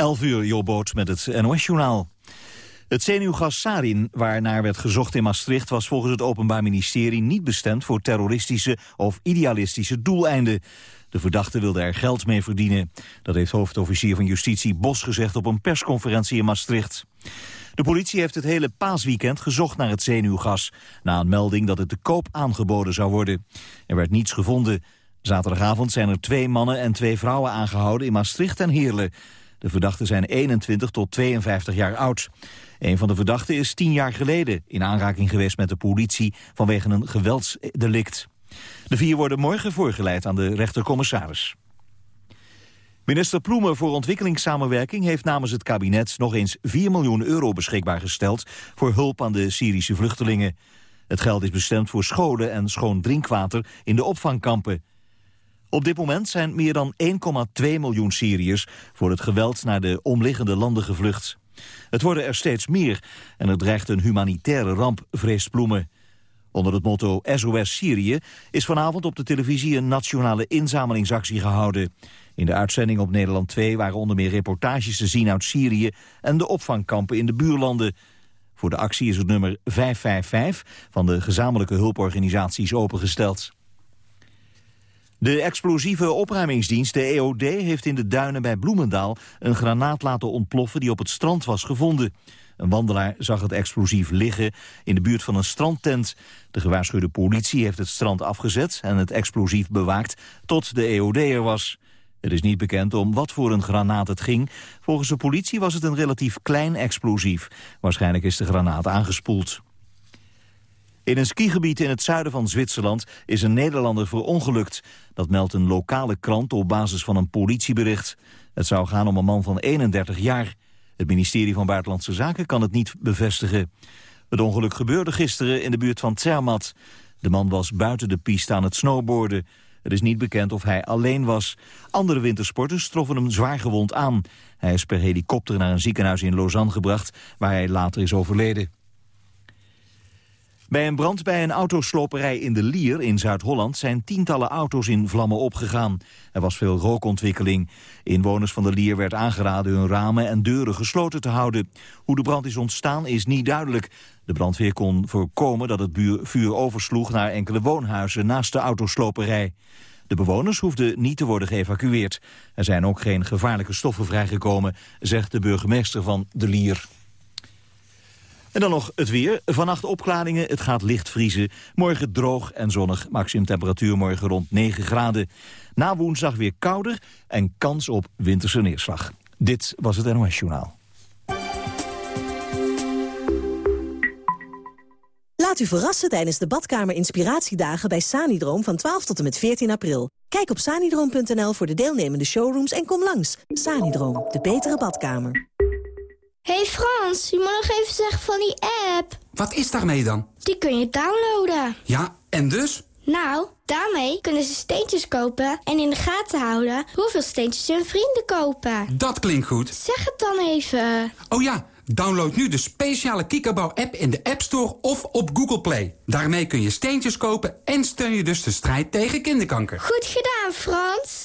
11 uur, Jobboot met het NOS-journaal. Het zenuwgas sarin, waarnaar werd gezocht in Maastricht... was volgens het Openbaar Ministerie niet bestemd voor terroristische of idealistische doeleinden. De verdachte wilde er geld mee verdienen. Dat heeft hoofdofficier van Justitie Bos gezegd op een persconferentie in Maastricht. De politie heeft het hele paasweekend gezocht naar het zenuwgas... na een melding dat het te koop aangeboden zou worden. Er werd niets gevonden. Zaterdagavond zijn er twee mannen en twee vrouwen aangehouden in Maastricht en Heerlen. De verdachten zijn 21 tot 52 jaar oud. Een van de verdachten is tien jaar geleden in aanraking geweest met de politie vanwege een geweldsdelict. De vier worden morgen voorgeleid aan de rechtercommissaris. Minister Ploemen voor ontwikkelingssamenwerking heeft namens het kabinet nog eens 4 miljoen euro beschikbaar gesteld voor hulp aan de Syrische vluchtelingen. Het geld is bestemd voor scholen en schoon drinkwater in de opvangkampen. Op dit moment zijn meer dan 1,2 miljoen Syriërs voor het geweld naar de omliggende landen gevlucht. Het worden er steeds meer en er dreigt een humanitaire ramp, vreest Ploemen. Onder het motto SOS Syrië is vanavond op de televisie een nationale inzamelingsactie gehouden. In de uitzending op Nederland 2 waren onder meer reportages te zien uit Syrië en de opvangkampen in de buurlanden. Voor de actie is het nummer 555 van de gezamenlijke hulporganisaties opengesteld. De explosieve opruimingsdienst, de EOD, heeft in de duinen bij Bloemendaal een granaat laten ontploffen die op het strand was gevonden. Een wandelaar zag het explosief liggen in de buurt van een strandtent. De gewaarschuwde politie heeft het strand afgezet en het explosief bewaakt tot de EOD er was. Het is niet bekend om wat voor een granaat het ging. Volgens de politie was het een relatief klein explosief. Waarschijnlijk is de granaat aangespoeld. In een skigebied in het zuiden van Zwitserland is een Nederlander verongelukt. Dat meldt een lokale krant op basis van een politiebericht. Het zou gaan om een man van 31 jaar. Het ministerie van Buitenlandse Zaken kan het niet bevestigen. Het ongeluk gebeurde gisteren in de buurt van Zermatt. De man was buiten de piste aan het snowboarden. Het is niet bekend of hij alleen was. Andere wintersporters troffen hem zwaar gewond aan. Hij is per helikopter naar een ziekenhuis in Lausanne gebracht... waar hij later is overleden. Bij een brand bij een autosloperij in de Lier in Zuid-Holland zijn tientallen auto's in vlammen opgegaan. Er was veel rookontwikkeling. Inwoners van de Lier werd aangeraden hun ramen en deuren gesloten te houden. Hoe de brand is ontstaan is niet duidelijk. De brandweer kon voorkomen dat het vuur oversloeg naar enkele woonhuizen naast de autosloperij. De bewoners hoefden niet te worden geëvacueerd. Er zijn ook geen gevaarlijke stoffen vrijgekomen, zegt de burgemeester van de Lier. En dan nog het weer. Vannacht opklaringen, het gaat licht vriezen. Morgen droog en zonnig, maximum temperatuur morgen rond 9 graden. Na woensdag weer kouder en kans op winterse neerslag. Dit was het NOS Journaal. Laat u verrassen tijdens de badkamer inspiratiedagen bij Sanidroom van 12 tot en met 14 april. Kijk op sanidroom.nl voor de deelnemende showrooms en kom langs. Sanidroom, de betere badkamer hey Frans, je moet nog even zeggen van die app. Wat is daarmee dan? Die kun je downloaden. Ja, en dus? Nou, daarmee kunnen ze steentjes kopen en in de gaten houden hoeveel steentjes hun vrienden kopen. Dat klinkt goed. Zeg het dan even. Oh ja, download nu de speciale Kikkerbouw-app in de App Store of op Google Play. Daarmee kun je steentjes kopen en steun je dus de strijd tegen kinderkanker. Goed gedaan, Frans.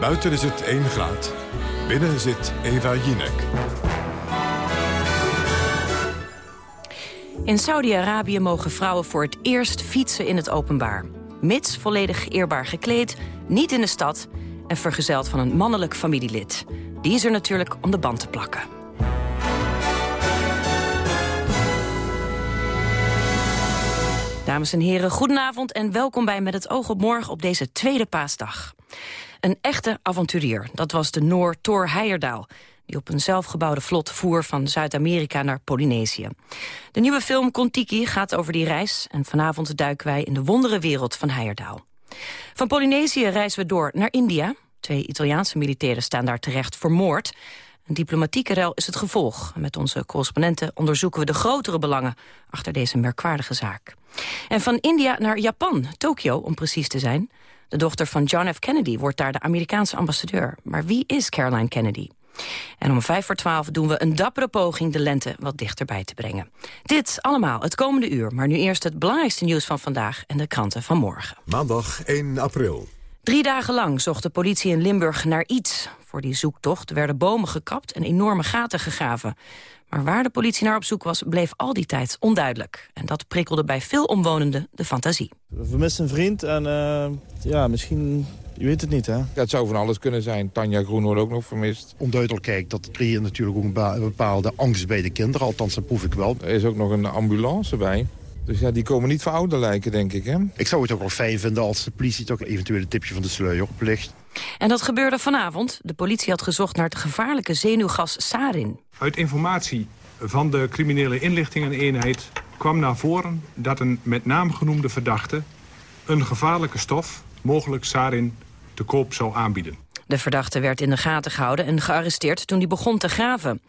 Buiten is het 1 graad. Binnen zit Eva Jinek. In Saudi-Arabië mogen vrouwen voor het eerst fietsen in het openbaar. Mits volledig eerbaar gekleed, niet in de stad... en vergezeld van een mannelijk familielid. Die is er natuurlijk om de band te plakken. Dames en heren, goedenavond en welkom bij Met het oog op morgen op deze tweede paasdag. Een echte avonturier, dat was de Noor Thor Heijerdaal. die op een zelfgebouwde vlot voer van Zuid-Amerika naar Polynesië. De nieuwe film Kontiki gaat over die reis... en vanavond duiken wij in de wondere wereld van Heijerdaal. Van Polynesië reizen we door naar India. Twee Italiaanse militairen staan daar terecht voor moord. Een diplomatieke rel is het gevolg. Met onze correspondenten onderzoeken we de grotere belangen... achter deze merkwaardige zaak. En van India naar Japan, Tokio om precies te zijn... De dochter van John F. Kennedy wordt daar de Amerikaanse ambassadeur. Maar wie is Caroline Kennedy? En om vijf voor twaalf doen we een dappere poging de lente wat dichterbij te brengen. Dit allemaal het komende uur, maar nu eerst het belangrijkste nieuws van vandaag en de kranten van morgen. Maandag 1 april. Drie dagen lang zocht de politie in Limburg naar iets. Voor die zoektocht werden bomen gekapt en enorme gaten gegraven. Maar waar de politie naar op zoek was, bleef al die tijd onduidelijk. En dat prikkelde bij veel omwonenden de fantasie. We vermissen een vriend en uh, ja, misschien je weet het niet, hè? Het zou van alles kunnen zijn. Tanja Groen wordt ook nog vermist. Onduidelijkheid, dat creëert natuurlijk ook een bepaalde angst bij de kinderen. Althans, dat proef ik wel. Er is ook nog een ambulance bij. Dus ja, die komen niet voor ouder lijken, denk ik, hè? Ik zou het ook wel fijn vinden als de politie toch eventueel een tipje van de sluier oplicht. En dat gebeurde vanavond. De politie had gezocht naar het gevaarlijke zenuwgas sarin. Uit informatie van de criminele inlichtingeneenheid kwam naar voren dat een met naam genoemde verdachte een gevaarlijke stof, mogelijk sarin, te koop zou aanbieden. De verdachte werd in de gaten gehouden en gearresteerd toen hij begon te graven.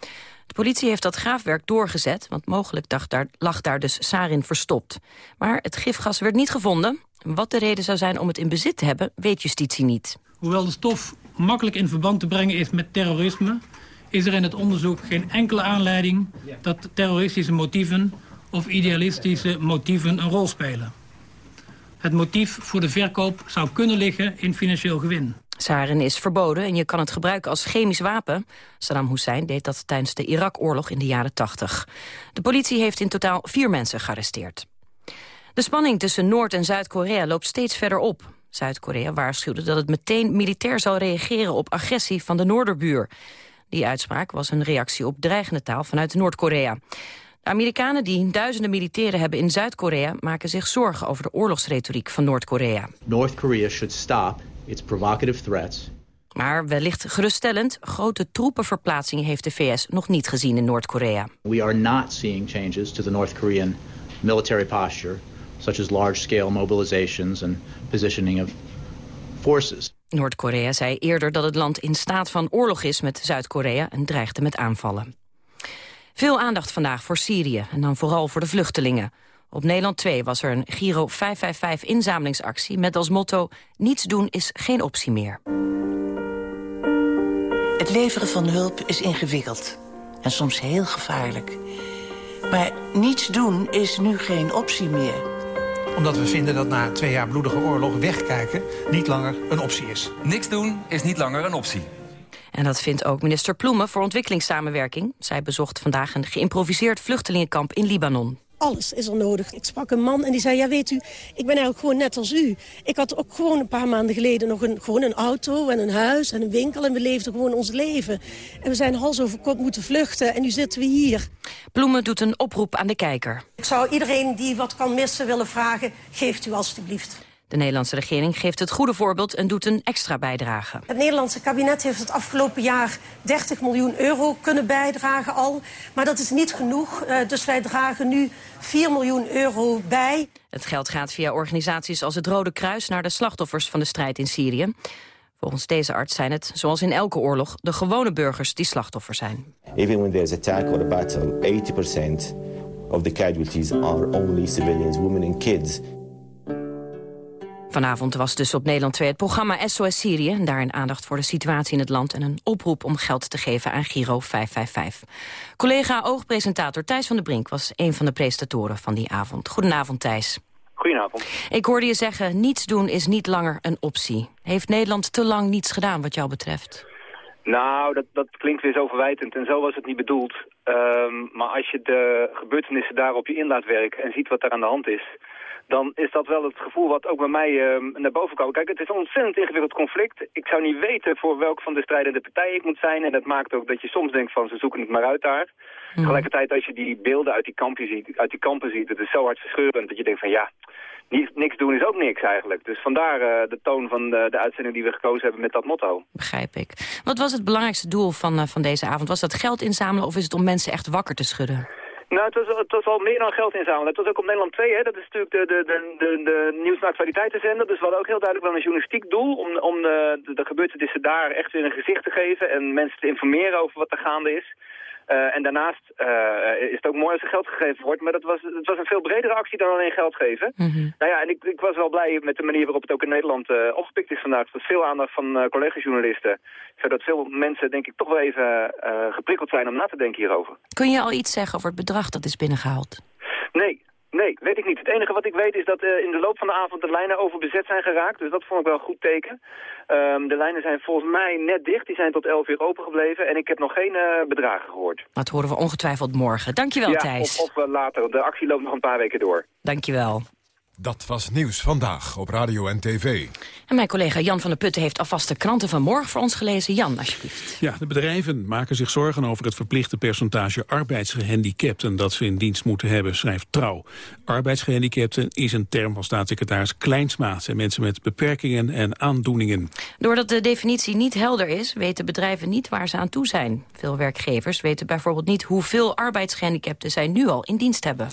De politie heeft dat graafwerk doorgezet, want mogelijk dacht daar, lag daar dus sarin verstopt. Maar het gifgas werd niet gevonden. Wat de reden zou zijn om het in bezit te hebben, weet justitie niet. Hoewel de stof makkelijk in verband te brengen is met terrorisme... is er in het onderzoek geen enkele aanleiding dat terroristische motieven of idealistische motieven een rol spelen. Het motief voor de verkoop zou kunnen liggen in financieel gewin. Sarin is verboden en je kan het gebruiken als chemisch wapen. Saddam Hussein deed dat tijdens de Irak-oorlog in de jaren 80. De politie heeft in totaal vier mensen gearresteerd. De spanning tussen Noord- en Zuid-Korea loopt steeds verder op. Zuid-Korea waarschuwde dat het meteen militair zou reageren op agressie van de Noorderbuur. Die uitspraak was een reactie op dreigende taal vanuit Noord-Korea. De Amerikanen die duizenden militairen hebben in Zuid-Korea... maken zich zorgen over de oorlogsretoriek van Noord-Korea. North Korea should stop its provocative threats. Maar wellicht geruststellend, grote troepenverplaatsingen heeft de VS nog niet gezien in Noord-Korea. We are not seeing changes to the North Korean military posture, such as large-scale mobilizations and positioning of forces. Noord-Korea zei eerder dat het land in staat van oorlog is met Zuid-Korea en dreigde met aanvallen. Veel aandacht vandaag voor Syrië en dan vooral voor de vluchtelingen. Op Nederland 2 was er een Giro 555 inzamelingsactie met als motto... niets doen is geen optie meer. Het leveren van hulp is ingewikkeld en soms heel gevaarlijk. Maar niets doen is nu geen optie meer. Omdat we vinden dat na twee jaar bloedige oorlog wegkijken niet langer een optie is. Niks doen is niet langer een optie. En dat vindt ook minister Ploemen voor ontwikkelingssamenwerking. Zij bezocht vandaag een geïmproviseerd vluchtelingenkamp in Libanon. Alles is er nodig. Ik sprak een man en die zei, ja weet u, ik ben eigenlijk gewoon net als u. Ik had ook gewoon een paar maanden geleden nog een, gewoon een auto en een huis en een winkel. En we leefden gewoon ons leven. En we zijn hals over kop moeten vluchten en nu zitten we hier. Ploemen doet een oproep aan de kijker. Ik zou iedereen die wat kan missen willen vragen, geeft u alstublieft. De Nederlandse regering geeft het goede voorbeeld en doet een extra bijdrage. Het Nederlandse kabinet heeft het afgelopen jaar 30 miljoen euro kunnen bijdragen al. Maar dat is niet genoeg, eh, dus wij dragen nu 4 miljoen euro bij. Het geld gaat via organisaties als het Rode Kruis naar de slachtoffers van de strijd in Syrië. Volgens deze arts zijn het, zoals in elke oorlog, de gewone burgers die slachtoffer zijn. Even when there's attack or a battle, 80% of the casualties are only civilians, women and kids. Vanavond was dus op Nederland 2 het programma SOS Syrië. Daarin aandacht voor de situatie in het land en een oproep om geld te geven aan Giro 555. Collega oogpresentator Thijs van der Brink was een van de presentatoren van die avond. Goedenavond Thijs. Goedenavond. Ik hoorde je zeggen, niets doen is niet langer een optie. Heeft Nederland te lang niets gedaan wat jou betreft? Nou, dat, dat klinkt weer zo verwijtend en zo was het niet bedoeld. Um, maar als je de gebeurtenissen daar op je in laat werken en ziet wat daar aan de hand is dan is dat wel het gevoel wat ook bij mij uh, naar boven kwam. Kijk, het is een ontzettend ingewikkeld conflict. Ik zou niet weten voor welk van de strijdende partijen ik moet zijn. En dat maakt ook dat je soms denkt van ze zoeken het maar uit daar. Mm. Tegelijkertijd als je die beelden uit die, kampen ziet, uit die kampen ziet, het is zo hartverscheurend dat je denkt van ja, niet, niks doen is ook niks eigenlijk. Dus vandaar eh, de toon van de, de uitzending die we gekozen hebben met dat motto. Begrijp ik. Wat was het belangrijkste doel van, uh, van deze avond? Was dat geld inzamelen of is het om mensen echt wakker te schudden? Nou, het was, het was al meer dan geld inzamelen. Het was ook op Nederland 2, hè. dat is natuurlijk de, de, de, de, de nieuws- en actualiteitenzender. Dus we hadden ook heel duidelijk wel een journalistiek doel om, om de, de, de gebeurtenissen daar echt weer een gezicht te geven en mensen te informeren over wat er gaande is. Uh, en daarnaast uh, is het ook mooi als er geld gegeven wordt, maar dat was, het was een veel bredere actie dan alleen geld geven. Mm -hmm. Nou ja, en ik, ik was wel blij met de manier waarop het ook in Nederland uh, opgepikt is vandaag. Er veel aandacht van collega-journalisten, zodat veel mensen denk ik toch wel even geprikkeld zijn om na te denken hierover. Kun je al iets zeggen over het bedrag dat is binnengehaald? Nee, Nee, weet ik niet. Het enige wat ik weet is dat uh, in de loop van de avond de lijnen overbezet zijn geraakt. Dus dat vond ik wel een goed teken. Um, de lijnen zijn volgens mij net dicht. Die zijn tot 11 uur open gebleven. En ik heb nog geen uh, bedragen gehoord. Dat horen we ongetwijfeld morgen. Dankjewel, ja, Thijs. Of, of uh, later. De actie loopt nog een paar weken door. Dankjewel. Dat was Nieuws Vandaag op Radio en TV. En mijn collega Jan van der Putten heeft alvast de kranten van morgen voor ons gelezen. Jan, alsjeblieft. Ja, de bedrijven maken zich zorgen over het verplichte percentage arbeidsgehandicapten dat ze in dienst moeten hebben, schrijft Trouw. Arbeidsgehandicapten is een term van staatssecretaris Kleinsma. zijn mensen met beperkingen en aandoeningen. Doordat de definitie niet helder is, weten bedrijven niet waar ze aan toe zijn. Veel werkgevers weten bijvoorbeeld niet hoeveel arbeidsgehandicapten zij nu al in dienst hebben.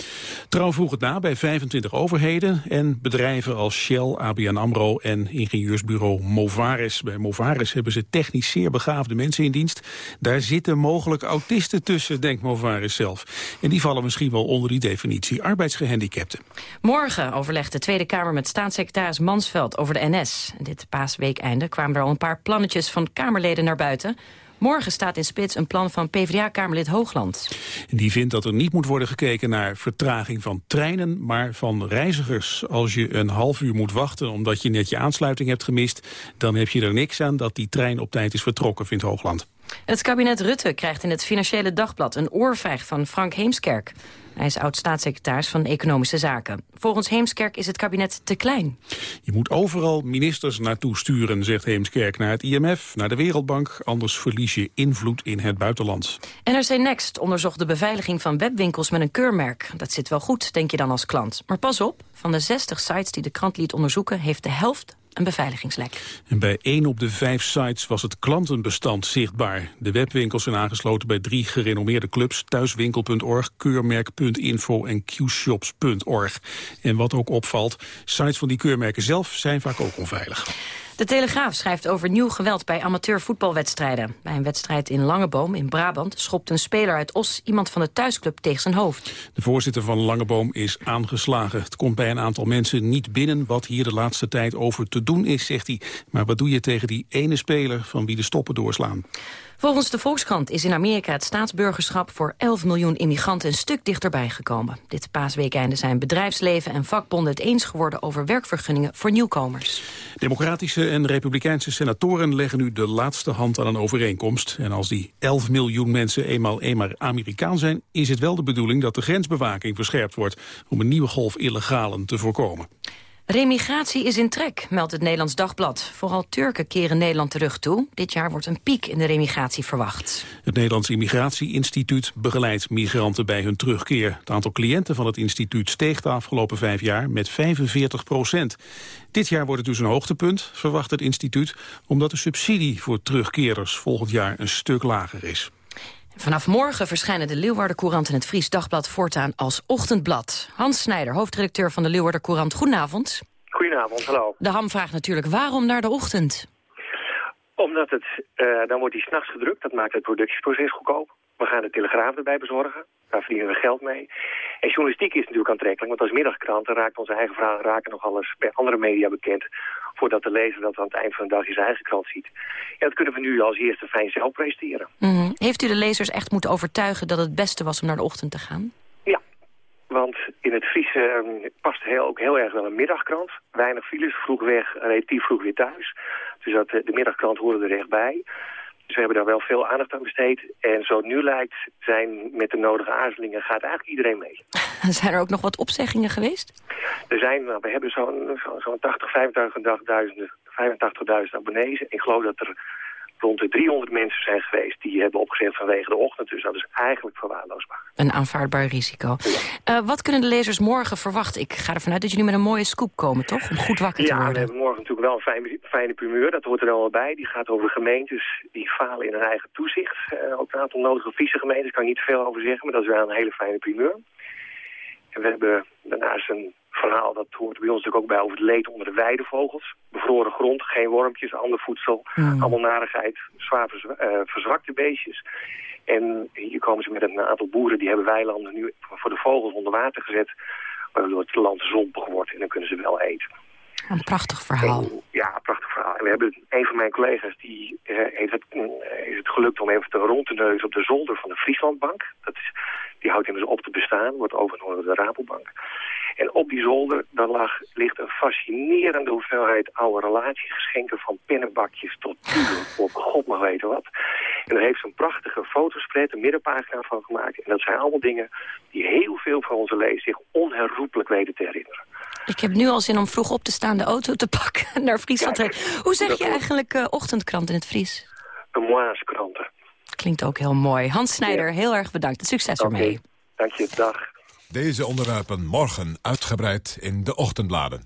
Trouw vroeg het na bij 25 overheden en bedrijven als Shell, ABN AMRO en ingenieursbureau Movares. Bij Movares hebben ze technisch zeer begaafde mensen in dienst. Daar zitten mogelijk autisten tussen, denkt Movares zelf. En die vallen misschien wel onder die definitie arbeidsgehandicapten. Morgen overlegt de Tweede Kamer met staatssecretaris Mansveld over de NS. Dit paasweekeinde kwamen er al een paar plannetjes van Kamerleden naar buiten... Morgen staat in spits een plan van PvdA-kamerlid Hoogland. Die vindt dat er niet moet worden gekeken naar vertraging van treinen, maar van reizigers. Als je een half uur moet wachten omdat je net je aansluiting hebt gemist, dan heb je er niks aan dat die trein op tijd is vertrokken, vindt Hoogland. Het kabinet Rutte krijgt in het Financiële Dagblad een oorvijg van Frank Heemskerk. Hij is oud-staatssecretaris van Economische Zaken. Volgens Heemskerk is het kabinet te klein. Je moet overal ministers naartoe sturen, zegt Heemskerk. Naar het IMF, naar de Wereldbank. Anders verlies je invloed in het buitenland. NRC Next onderzocht de beveiliging van webwinkels met een keurmerk. Dat zit wel goed, denk je dan als klant. Maar pas op, van de 60 sites die de krant liet onderzoeken... heeft de helft een beveiligingslek. En bij één op de vijf sites was het klantenbestand zichtbaar. De webwinkels zijn aangesloten bij drie gerenommeerde clubs... thuiswinkel.org, keurmerk.info en qshops.org. En wat ook opvalt, sites van die keurmerken zelf zijn vaak ook onveilig. De Telegraaf schrijft over nieuw geweld bij amateurvoetbalwedstrijden. Bij een wedstrijd in Langeboom in Brabant schopt een speler uit Os iemand van de thuisclub tegen zijn hoofd. De voorzitter van Langeboom is aangeslagen. Het komt bij een aantal mensen niet binnen wat hier de laatste tijd over te doen is, zegt hij. Maar wat doe je tegen die ene speler van wie de stoppen doorslaan? Volgens de Volkskrant is in Amerika het staatsburgerschap voor 11 miljoen immigranten een stuk dichterbij gekomen. Dit paasweekende zijn bedrijfsleven en vakbonden het eens geworden over werkvergunningen voor nieuwkomers. Democratische en republikeinse senatoren leggen nu de laatste hand aan een overeenkomst. En als die 11 miljoen mensen eenmaal eenmaal Amerikaan zijn, is het wel de bedoeling dat de grensbewaking verscherpt wordt om een nieuwe golf illegalen te voorkomen. Remigratie is in trek, meldt het Nederlands Dagblad. Vooral Turken keren Nederland terug toe. Dit jaar wordt een piek in de remigratie verwacht. Het Nederlands Immigratieinstituut begeleidt migranten bij hun terugkeer. Het aantal cliënten van het instituut steeg de afgelopen vijf jaar met 45 procent. Dit jaar wordt het dus een hoogtepunt, verwacht het instituut... omdat de subsidie voor terugkerers volgend jaar een stuk lager is. Vanaf morgen verschijnen de Leeuwarden Courant en het Fries Dagblad voortaan als ochtendblad. Hans Snijder, hoofdredacteur van de Leeuwarden Courant. Goedenavond. Goedenavond, hallo. De ham vraagt natuurlijk waarom naar de ochtend? Omdat het, uh, dan wordt die s'nachts gedrukt, dat maakt het productieproces goedkoop. We gaan de telegraaf erbij bezorgen, daar verdienen we geld mee. En journalistiek is natuurlijk aantrekkelijk, want als middagkrant raakt onze eigen vragen raken nogal eens bij andere media bekend voordat de lezer dat aan het eind van de dag in zijn eigen krant ziet. Ja, dat kunnen we nu als eerste fijn zelf presteren. Mm -hmm. Heeft u de lezers echt moeten overtuigen dat het beste was om naar de ochtend te gaan? Ja, want in het Friese um, past heel, ook heel erg wel een middagkrant. Weinig files, vroeg weg, relatief vroeg weer thuis. Dus dat, de middagkrant hoorde er echt bij. Dus we hebben daar wel veel aandacht aan besteed. En zo het nu lijkt, zijn met de nodige aarzelingen, gaat eigenlijk iedereen mee. zijn er ook nog wat opzeggingen geweest? Er zijn, nou, we hebben zo'n zo, zo 80, 85.000 85 abonnees. Ik geloof dat er rond de 300 mensen zijn geweest die hebben opgezegd vanwege de ochtend. Dus dat is eigenlijk verwaarloosbaar. Een aanvaardbaar risico. Uh, wat kunnen de lezers morgen verwachten? Ik ga ervan uit dat jullie met een mooie scoop komen, toch? Om goed wakker ja, te worden. Ja, we hebben morgen natuurlijk wel een fijne, fijne primeur. Dat hoort er wel bij. Die gaat over gemeentes die falen in hun eigen toezicht. Uh, ook een aantal nodige vice-gemeentes, kan ik niet veel over zeggen. Maar dat is wel een hele fijne primeur. En we hebben daarnaast een verhaal, dat hoort bij ons natuurlijk ook bij over het leed onder de weidevogels. Bevroren grond, geen wormpjes, ander voedsel, Hmm. allemaal narigheid, zwaar verzwa uh, verzwakte beestjes. En hier komen ze met een aantal boeren, die hebben weilanden nu voor de vogels onder water gezet, waardoor het land zompig wordt en dan kunnen ze wel eten. Een prachtig verhaal. En, ja, een prachtig verhaal. En we hebben een van mijn collega's, die uh, heeft het, uh, is het gelukt om even te rond te neuzen op de zolder van de Frieslandbank. Dat is, die houdt immers op te bestaan, wordt overgenomen door de Rabobank. En op die zolder daar lag, ligt een fascinerende hoeveelheid oude relatiegeschenken... van pinnenbakjes tot god mag weten wat. En daar heeft ze een prachtige fotospread, een middenpagina van gemaakt. En dat zijn allemaal dingen die heel veel van onze lezers zich onherroepelijk weten te herinneren. Ik heb nu al zin om vroeg op te staan de auto te pakken naar Friesland. Hoe zeg je eigenlijk uh, ochtendkrant in het Fries? Een moiskranten. Klinkt ook heel mooi. Hans Snijder, ja. heel erg bedankt. Succes okay. ermee. Dank je, dag. Deze onderwerpen morgen uitgebreid in de ochtendbladen.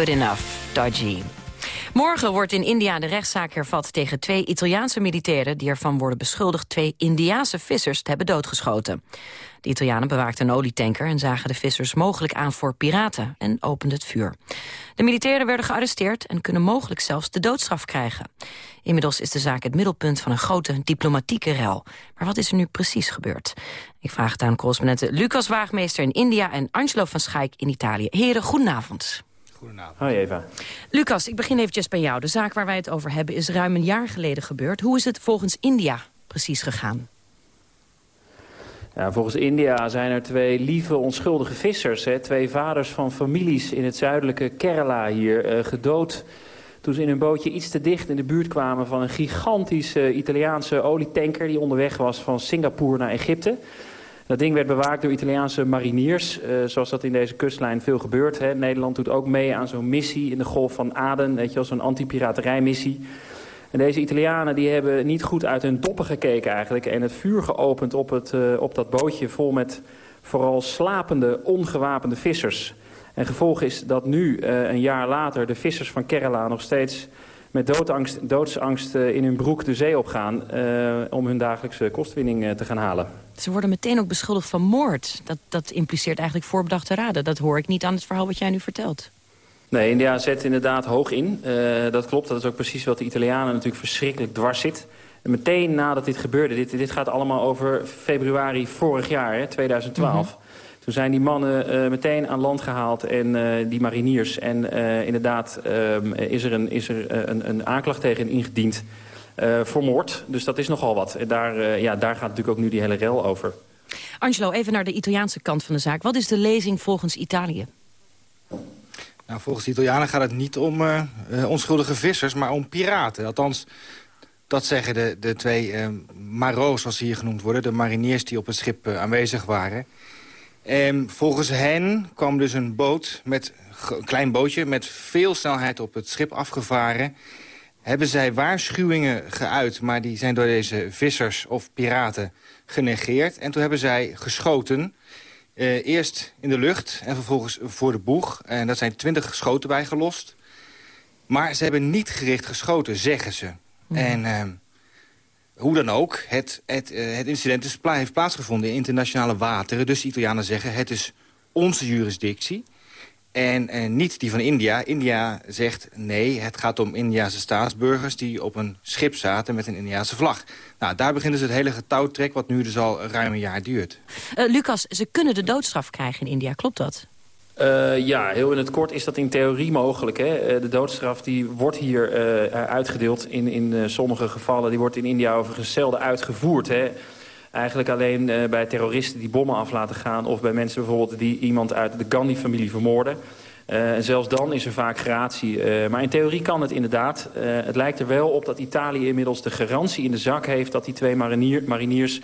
Good enough, Dodgy. Morgen wordt in India de rechtszaak hervat tegen twee Italiaanse militairen... die ervan worden beschuldigd twee Indiaanse vissers te hebben doodgeschoten. De Italianen bewaakten een olietanker en zagen de vissers mogelijk aan voor piraten... en openden het vuur. De militairen werden gearresteerd en kunnen mogelijk zelfs de doodstraf krijgen. Inmiddels is de zaak het middelpunt van een grote diplomatieke rel. Maar wat is er nu precies gebeurd? Ik vraag het aan correspondenten Lucas Waagmeester in India... en Angelo van Schaik in Italië. Heren, goedenavond. Goedenavond. Hoi Eva. Lucas, ik begin eventjes bij jou. De zaak waar wij het over hebben is ruim een jaar geleden gebeurd. Hoe is het volgens India precies gegaan? Ja, volgens India zijn er twee lieve, onschuldige vissers. Hè, twee vaders van families in het zuidelijke Kerala hier uh, gedood... toen ze in hun bootje iets te dicht in de buurt kwamen van een gigantische Italiaanse olietanker... die onderweg was van Singapore naar Egypte. Dat ding werd bewaakt door Italiaanse mariniers, uh, zoals dat in deze kustlijn veel gebeurt. Hè. Nederland doet ook mee aan zo'n missie in de Golf van Aden, weet je wel, zo'n anti-piraterijmissie. En deze Italianen die hebben niet goed uit hun doppen gekeken eigenlijk... en het vuur geopend op, het, uh, op dat bootje vol met vooral slapende, ongewapende vissers. En gevolg is dat nu, uh, een jaar later, de vissers van Kerala nog steeds met doodangst, doodsangst uh, in hun broek de zee opgaan... om hun dagelijkse kostwinning te gaan halen. Ze worden meteen ook beschuldigd van moord. Dat, dat impliceert eigenlijk voorbedachte raden. Dat hoor ik niet aan het verhaal wat jij nu vertelt. Nee, India zet inderdaad hoog in. Uh, dat klopt, dat is ook precies wat de Italianen natuurlijk verschrikkelijk dwars zit. En meteen nadat dit gebeurde, dit, dit gaat allemaal over februari vorig jaar, hè, 2012... Mm -hmm. Toen zijn die mannen uh, meteen aan land gehaald en uh, die mariniers. En uh, inderdaad is er, een, is er een, een aanklacht tegen hen ingediend voor moord. Dus dat is nogal wat. En daar, ja, daar gaat natuurlijk ook nu die hele rel over. Angelo, even naar de Italiaanse kant van de zaak. Wat is de lezing volgens Italië? Nou, volgens de Italianen gaat het niet om uh, uh, onschuldige vissers, maar om piraten. Althans, dat zeggen de, de twee uh, maro's, zoals ze hier genoemd worden. De mariniers die op het schip aanwezig waren. En volgens hen kwam dus een boot, met, een klein bootje... met veel snelheid op het schip afgevaren. Hebben zij waarschuwingen geuit, maar die zijn door deze vissers of piraten genegeerd. En toen hebben zij geschoten... Uh, eerst in de lucht en vervolgens voor de boeg. En daar zijn twintig schoten bij gelost. Maar ze hebben niet gericht geschoten, zeggen ze. Mm. En uh, hoe dan ook, het, het, uh, het incident is heeft plaatsgevonden in internationale wateren. Dus de Italianen zeggen, het is onze jurisdictie. En, en niet die van India. India zegt, nee, het gaat om Indiase staatsburgers... die op een schip zaten met een Indiase vlag. Nou, daar begint dus het hele getouwtrek... wat nu dus al ruim een jaar duurt. Uh, Lucas, ze kunnen de doodstraf krijgen in India, klopt dat? Uh, ja, heel in het kort is dat in theorie mogelijk. Hè? Uh, de doodstraf die wordt hier uh, uitgedeeld in, in sommige gevallen. Die wordt in India overigens zelden uitgevoerd. Hè? Eigenlijk alleen bij terroristen die bommen af laten gaan... of bij mensen bijvoorbeeld die iemand uit de Gandhi-familie vermoorden. en zelfs dan is er vaak gratie. maar in theorie kan het inderdaad. het lijkt er wel op dat Italië inmiddels de garantie in de zak heeft... dat die twee marinier, mariniers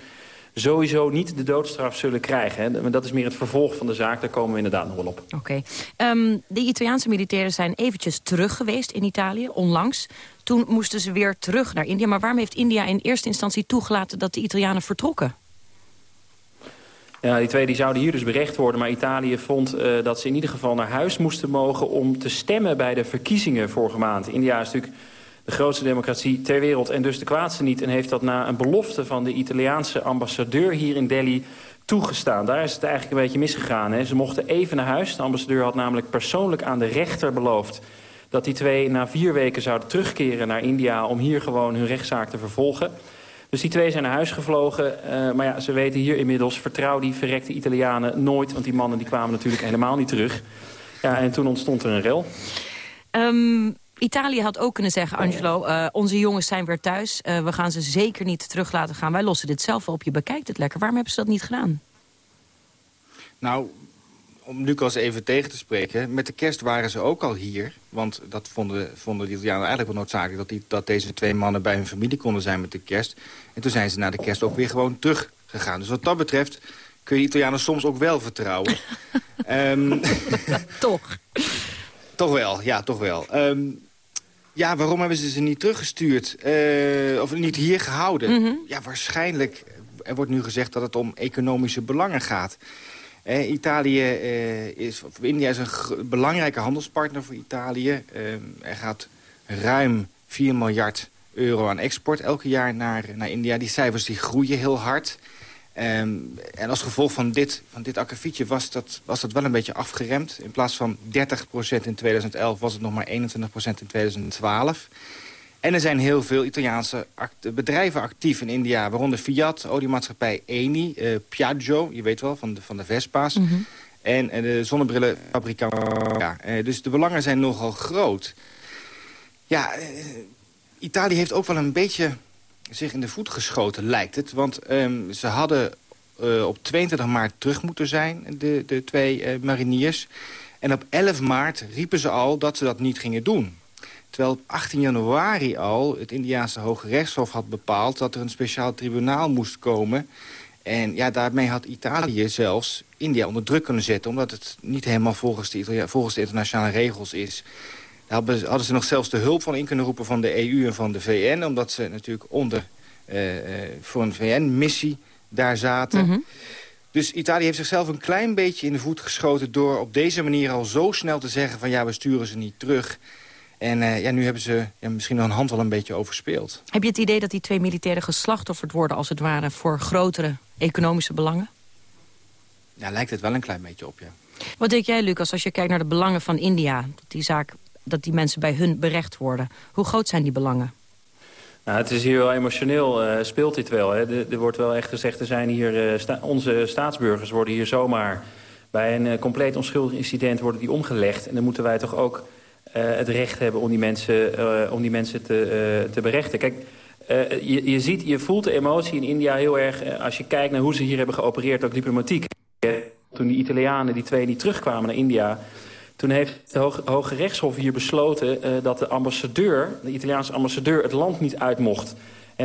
sowieso niet de doodstraf zullen krijgen. Hè. Dat is meer het vervolg van de zaak, daar komen we inderdaad nog wel op. Oké. Okay. Um, de Italiaanse militairen zijn eventjes terug geweest in Italië, onlangs. Toen moesten ze weer terug naar India. Maar waarom heeft India in eerste instantie toegelaten dat de Italianen vertrokken? Ja, die twee die zouden hier dus berecht worden. Maar Italië vond uh, dat ze in ieder geval naar huis moesten mogen... om te stemmen bij de verkiezingen vorige maand. India is natuurlijk de grootste democratie ter wereld en dus de kwaadste niet. En heeft dat na een belofte van de Italiaanse ambassadeur hier in Delhi toegestaan. Daar is het eigenlijk een beetje misgegaan. Hè. Ze mochten even naar huis. De ambassadeur had namelijk persoonlijk aan de rechter beloofd... dat die twee na vier weken zouden terugkeren naar India... om hier gewoon hun rechtszaak te vervolgen. Dus die twee zijn naar huis gevlogen. Uh, maar ja, ze weten hier inmiddels... vertrouw die verrekte Italianen nooit... want die mannen die kwamen natuurlijk helemaal niet terug. Ja, en toen ontstond er een rel. Um... Italië had ook kunnen zeggen, Angelo, uh, onze jongens zijn weer thuis. Uh, we gaan ze zeker niet terug laten gaan. Wij lossen dit zelf op. Je bekijkt het lekker. Waarom hebben ze dat niet gedaan? Nou, om Lucas even tegen te spreken. Met de kerst waren ze ook al hier. Want dat vonden, vonden de Italianen eigenlijk wel noodzakelijk... Dat, die, dat deze twee mannen bij hun familie konden zijn met de kerst. En toen zijn ze na de kerst ook weer gewoon teruggegaan. Dus wat dat betreft kun je Italianen soms ook wel vertrouwen. um, toch? Toch wel, ja, toch wel. Um, ja, waarom hebben ze ze niet teruggestuurd? Uh, of niet hier gehouden? Mm -hmm. Ja, waarschijnlijk. Er wordt nu gezegd dat het om economische belangen gaat. Eh, Italië eh, is, of India is een belangrijke handelspartner voor Italië. Eh, er gaat ruim 4 miljard euro aan export elke jaar naar, naar India. Die cijfers die groeien heel hard. Um, en als gevolg van dit, van dit akkefietje was dat, was dat wel een beetje afgeremd. In plaats van 30% in 2011 was het nog maar 21% in 2012. En er zijn heel veel Italiaanse bedrijven actief in India. Waaronder Fiat, oliemaatschappij Eni, uh, Piaggio, je weet wel, van de, van de Vespa's. Mm -hmm. En uh, de zonnebrillenfabrikant. Ja, uh, dus de belangen zijn nogal groot. Ja, Italië heeft ook wel een beetje zich in de voet geschoten, lijkt het. Want um, ze hadden uh, op 22 maart terug moeten zijn, de, de twee uh, mariniers. En op 11 maart riepen ze al dat ze dat niet gingen doen. Terwijl op 18 januari al het Indiaanse Hoge Rechtshof had bepaald... dat er een speciaal tribunaal moest komen. En ja, daarmee had Italië zelfs India onder druk kunnen zetten... omdat het niet helemaal volgens de, volgens de internationale regels is. Daar hadden ze nog zelfs de hulp van in kunnen roepen van de EU en van de VN... omdat ze natuurlijk onder uh, voor een VN-missie daar zaten... Mm -hmm. Dus Italië heeft zichzelf een klein beetje in de voet geschoten... door op deze manier al zo snel te zeggen van ja, we sturen ze niet terug. En uh, ja, nu hebben ze ja, misschien hun hand wel een beetje overspeeld. Heb je het idee dat die twee militairen geslachtofferd worden... als het ware voor grotere economische belangen? Ja, lijkt het wel een klein beetje op, ja. Wat denk jij, Lucas, als je kijkt naar de belangen van India... dat die, zaak, dat die mensen bij hun berecht worden? Hoe groot zijn die belangen? Nou, het is hier wel emotioneel, uh, speelt dit wel. Hè? Er, wordt wel echt gezegd, er zijn hier, sta onze staatsburgers worden hier zomaar... bij een uh, compleet onschuldig incident worden die omgelegd. En dan moeten wij toch ook het recht hebben om die mensen, om die mensen te, te berechten. Kijk, je, je, ziet, je voelt de emotie in India heel erg... als je kijkt naar hoe ze hier hebben geopereerd, ook diplomatiek. Toen die Italianen, die twee, die terugkwamen naar India... Toen heeft het Hoge, Hoge Rechtshof hier besloten uh, dat de ambassadeur, de Italiaanse ambassadeur, het land niet uit mocht.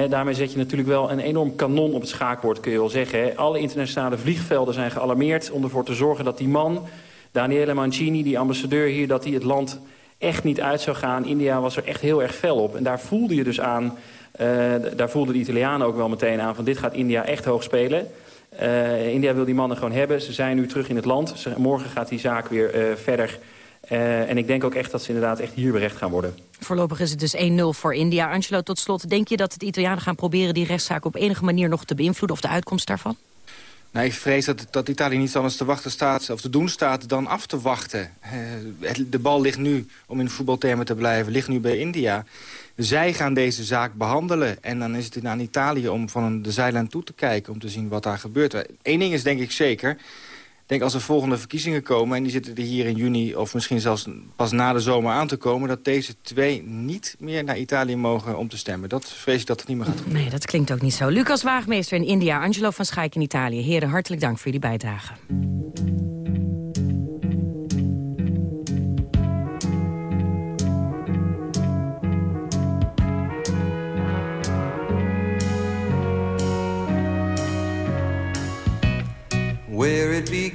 Daarmee zet je natuurlijk wel een enorm kanon op het schaakbord, kun je wel zeggen. Alle internationale vliegvelden zijn gealarmeerd om ervoor te zorgen dat die man, Daniele Mancini, die ambassadeur hier, dat hij het land echt niet uit zou gaan. India was er echt heel erg fel op. En daar voelde je dus aan, uh, daar voelden de Italianen ook wel meteen aan van dit gaat India echt hoog spelen. Uh, India wil die mannen gewoon hebben. Ze zijn nu terug in het land. Ze, morgen gaat die zaak weer uh, verder. Uh, en ik denk ook echt dat ze inderdaad echt hier berecht gaan worden. Voorlopig is het dus 1-0 voor India. Angelo, tot slot, denk je dat de Italianen gaan proberen... die rechtszaak op enige manier nog te beïnvloeden of de uitkomst daarvan? Nee, ik vrees dat, dat Italië niet anders te wachten staat, of te doen staat dan af te wachten. de bal ligt nu, om in voetbaltermen te blijven, ligt nu bij India. Zij gaan deze zaak behandelen. En dan is het aan Italië om van de zijlijn toe te kijken... om te zien wat daar gebeurt. Eén ding is denk ik zeker. Denk als er volgende verkiezingen komen... en die zitten er hier in juni of misschien zelfs pas na de zomer aan te komen... dat deze twee niet meer naar Italië mogen om te stemmen. Dat vrees ik dat het niet meer gaat gebeuren. Nee, dat klinkt ook niet zo. Lucas Waagmeester in India, Angelo van Schaik in Italië. Heren, hartelijk dank voor jullie bijdrage.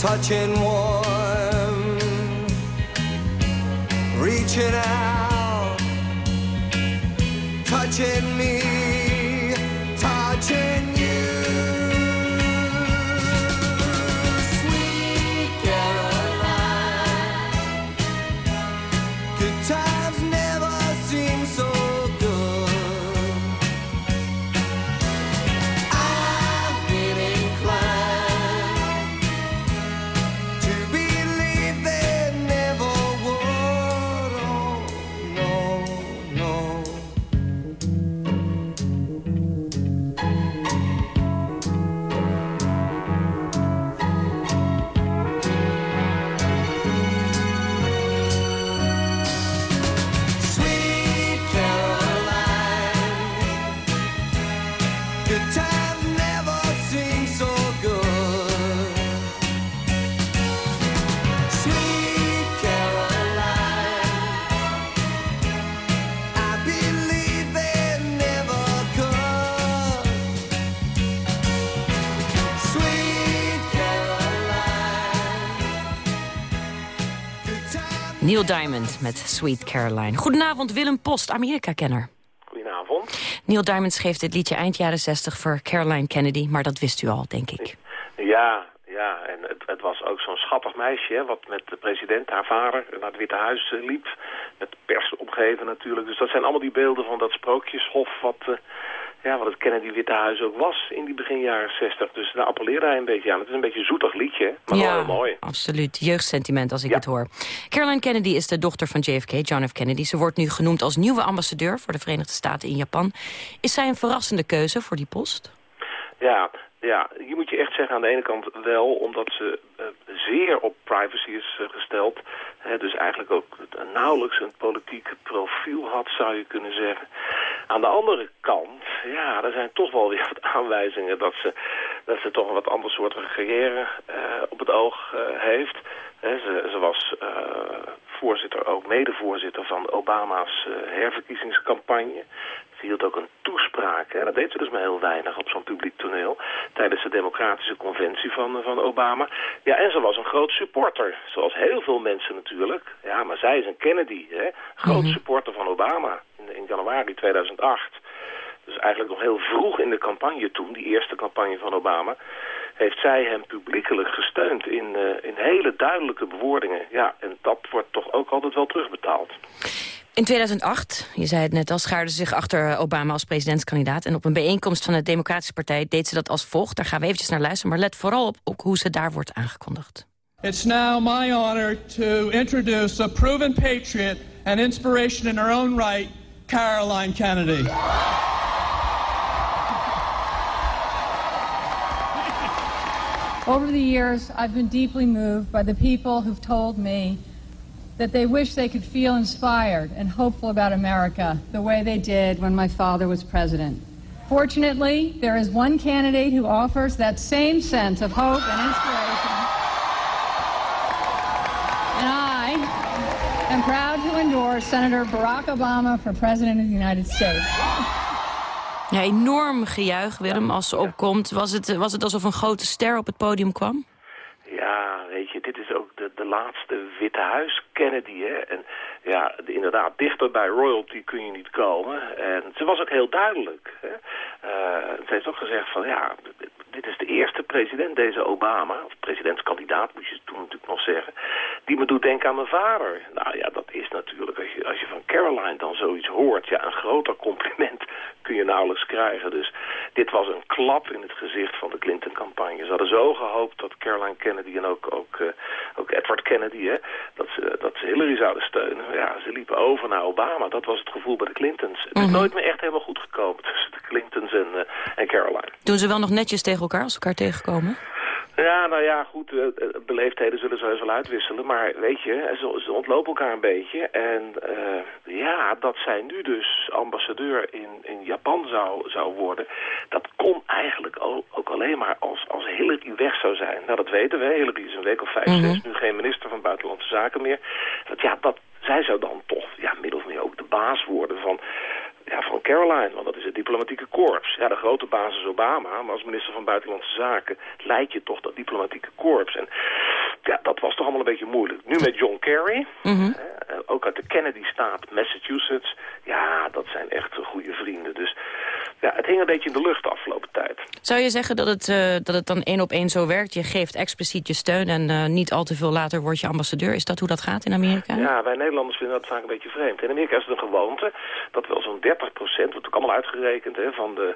touching warm, reaching out, touching me, touching Neil Diamond met Sweet Caroline. Goedenavond, Willem Post, Amerika-kenner. Goedenavond. Neil Diamond schreef dit liedje eind jaren 60 voor Caroline Kennedy, maar dat wist u al, denk ik. Ja, ja, en het, het was ook zo'n schattig meisje, hè, wat met de president, haar vader, naar het Witte Huis eh, liep. Met pers omgeven natuurlijk. Dus dat zijn allemaal die beelden van dat sprookjeshof wat, eh, ja, wat het Kennedy Witte Huis ook was in die begin jaren 60. Dus daar appelleerde hij een beetje aan. Het is een beetje een zoetig liedje, maar wel heel mooi. absoluut. Jeugdsentiment als ik het hoor. Caroline Kennedy is de dochter van JFK, John F. Kennedy. Ze wordt nu genoemd als nieuwe ambassadeur voor de Verenigde Staten in Japan. Is zij een verrassende keuze voor die post? Ja, ja, je moet je echt zeggen aan de ene kant wel, omdat ze eh, zeer op privacy is eh, gesteld. Dus eigenlijk ook nauwelijks een politiek profiel had, zou je kunnen zeggen. Aan de andere kant, ja, er zijn toch wel weer wat aanwijzingen dat ze, dat ze toch een wat ander soort carrière eh, op het oog eh, heeft. Ze, ze was voorzitter, ook medevoorzitter van Obama's herverkiezingscampagne. Ze hield ook een toespraak, hè. dat deed ze dus maar heel weinig op zo'n publiek toneel, tijdens de democratische conventie van, eh, van Obama. Ja, en ze was een groot supporter, zoals heel veel mensen natuurlijk. Ja, maar zij is een Kennedy, hè. groot supporter van Obama in, in januari 2008. Dus eigenlijk nog heel vroeg in de campagne toen, die eerste campagne van Obama, heeft zij hem publiekelijk gesteund in, eh, in hele duidelijke bewoordingen. Ja, en dat wordt toch ook altijd wel terugbetaald. In 2008, je zei het net al, schaarde ze zich achter Obama als presidentskandidaat. En op een bijeenkomst van de Democratische Partij deed ze dat als volgt. Daar gaan we eventjes naar luisteren, maar let vooral op, op hoe ze daar wordt aangekondigd. It's now my honor to introduce a proven patriot and inspiration in her own right, Caroline Kennedy. Over the years, I've been deeply moved by the people who've told me that they wish they could feel inspired and hopeful about America the way they did when my father was president. Fortunately, there is one candidate who offers that same sense of hope and inspiration. And I am proud to endorse Senator Barack Obama for President of the United States. Ja, enorm gejuich, Willem, als ze opkomt. Was het, was het alsof een grote ster op het podium kwam? Ja, weet je, dit is ook de, de laatste Witte Huis Kennedy, hè. En ja, de- inderdaad, dichter bij royalty kun je niet komen. En ze was ook heel duidelijk. Hè. Eh, ze heeft ook gezegd van, ja, dit- dit is de eerste president, deze Obama, of presidentskandidaat moet je toen natuurlijk nog zeggen, die me doet denken aan mijn vader. Nou ja, dat is natuurlijk, als je, als je van Caroline dan zoiets hoort, ja, een groter compliment kun je nauwelijks krijgen. Dus dit was een klap in het gezicht van de Clinton-campagne. Ze hadden zo gehoopt dat Caroline Kennedy en ook, ook, eh, ook Edward Kennedy, hè, dat, ze, dat ze Hillary zouden steunen. Ja, ze liepen over naar Obama. Dat was het gevoel bij de Clintons. Het is nooit meer echt helemaal goed gekomen tussen de Clintons en, eh, en Caroline. Doen ze wel nog netjes tegen elkaar als ze elkaar tegenkomen? Ja, nou ja, goed, uh, beleefdheden zullen ze heus wel uitwisselen. Maar weet je, ze, ze ontlopen elkaar een beetje. En uh, ja, dat zij nu dus ambassadeur in, in Japan zou, zou worden... dat kon eigenlijk ook, ook alleen maar als, als Hillary weg zou zijn. Nou, dat weten we. Hillary is een week of vijf, mm zes nu geen minister van Buitenlandse Zaken meer. Dat, ja, dat, zij zou dan toch ja, of meer ook de baas worden van ja, van Caroline, want dat is het diplomatieke korps. Ja, de grote baas is Obama, maar als minister van Buitenlandse Zaken leid je toch dat diplomatieke korps. En ja, dat was toch allemaal een beetje moeilijk. Nu met John Kerry, mm ook uit de Kennedy-staat Massachusetts. Ja, dat zijn echt goede vrienden. Dus ja, het hing een beetje in de lucht de afgelopen tijd. Zou je zeggen dat het, uh, dat het dan één op één zo werkt? Je geeft expliciet je steun en uh, niet al te veel later word je ambassadeur. Is dat hoe dat gaat in Amerika? Ja, wij Nederlanders vinden dat vaak een beetje vreemd. In Amerika is het een gewoonte dat wel zo'n 30 procent, wordt ook allemaal uitgerekend, hè, van, de,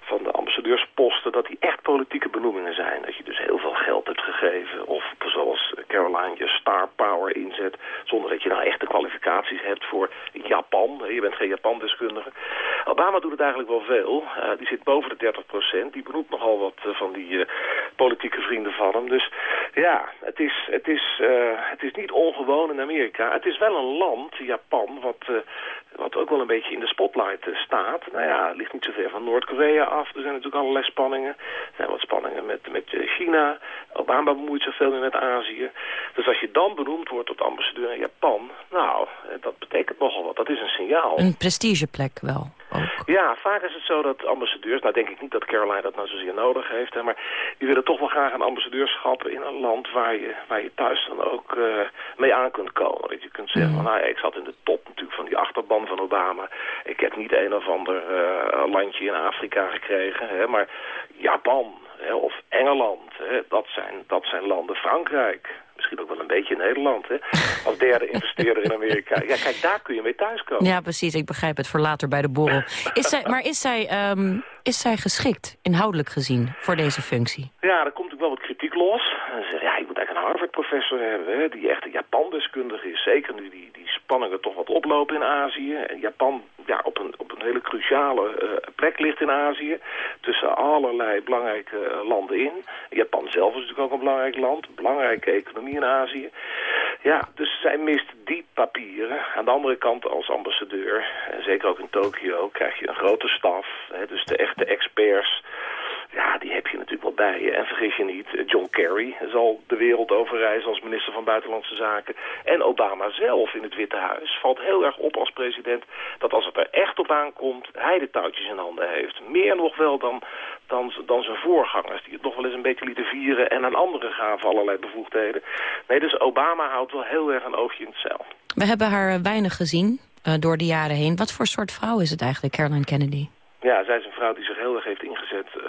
van de ambassadeursposten, dat die echt politieke benoemingen zijn. Dat je dus heel veel geld hebt gegeven of zoals Caroline je star power inzet, zonder dat je nou echte kwalificaties hebt voor Japan. Je bent geen Japan-deskundige. Obama doet het eigenlijk wel veel. Uh, die zit boven de 30 procent. Die benoemt nogal wat uh, van die uh, politieke vrienden van hem. Dus ja, het is, het, is, het is niet ongewoon in Amerika. Het is wel een land, Japan, wat, wat ook wel een beetje in de spotlight staat. Nou ja, het ligt niet zo ver van Noord-Korea af. Er zijn natuurlijk allerlei spanningen. Er zijn wat spanningen met, met China. Obama bemoeit zich veel meer met Azië. Dus als je dan benoemd wordt tot ambassadeur in Japan... nou, dat betekent nogal wat. Dat is een signaal. Een prestigeplek wel. Ook. Ja, vaak is het zo dat ambassadeurs, nou denk ik niet dat Caroline dat nou zozeer nodig heeft, hè, maar die willen toch wel graag een ambassadeurschap in een land waar je, waar je thuis dan ook uh, mee aan kunt komen. Dat je kunt zeggen, van, nou ja, ik zat in de top natuurlijk van die achterban van Obama. Ik heb niet een of ander uh, landje in Afrika gekregen, hè, maar Japan hè, of Engeland, hè, dat, zijn, dat zijn landen, Frankrijk, misschien ook wel een beetje Nederland, hè? Als derde investeerder in Amerika. Ja, kijk, daar kun je mee thuiskomen. Ja, precies. Ik begrijp het voor later bij de borrel. Is zij, maar is zij, um, is zij geschikt, inhoudelijk gezien, voor deze functie? Ja, er komt natuurlijk wel wat kritiek los. En zeggen, ja, je moet eigenlijk een Harvard-professor hebben, hè, die echt een Japan-deskundige is. Zeker nu die, die spanningen toch wat oplopen in Azië. En Japan ja, op, een, op een hele cruciale uh, plek ligt in Azië. Tussen allerlei belangrijke uh, landen in. Japan zelf is natuurlijk ook een belangrijk land. Belangrijke economie in Azië. Ja, dus zij mist die papieren. Aan de andere kant als ambassadeur, en zeker ook in Tokio, krijg je een grote staf. Hè, dus de echte experts ja, die heb je natuurlijk wel bij je. En vergis je niet, John Kerry zal de wereld overreizen als minister van Buitenlandse Zaken. En Obama zelf in het Witte Huis valt heel erg op als president... dat als het er echt op aankomt, hij de touwtjes in handen heeft. Meer nog wel dan, dan, dan zijn voorgangers, die het nog wel eens een beetje lieten vieren... en aan anderen gaven allerlei bevoegdheden. Nee, dus Obama houdt wel heel erg een oogje in het zeil. We hebben haar weinig gezien uh, door de jaren heen. Wat voor soort vrouw is het eigenlijk, Caroline Kennedy? Ja, zij is een vrouw die zich heel erg heeft ingezet uh,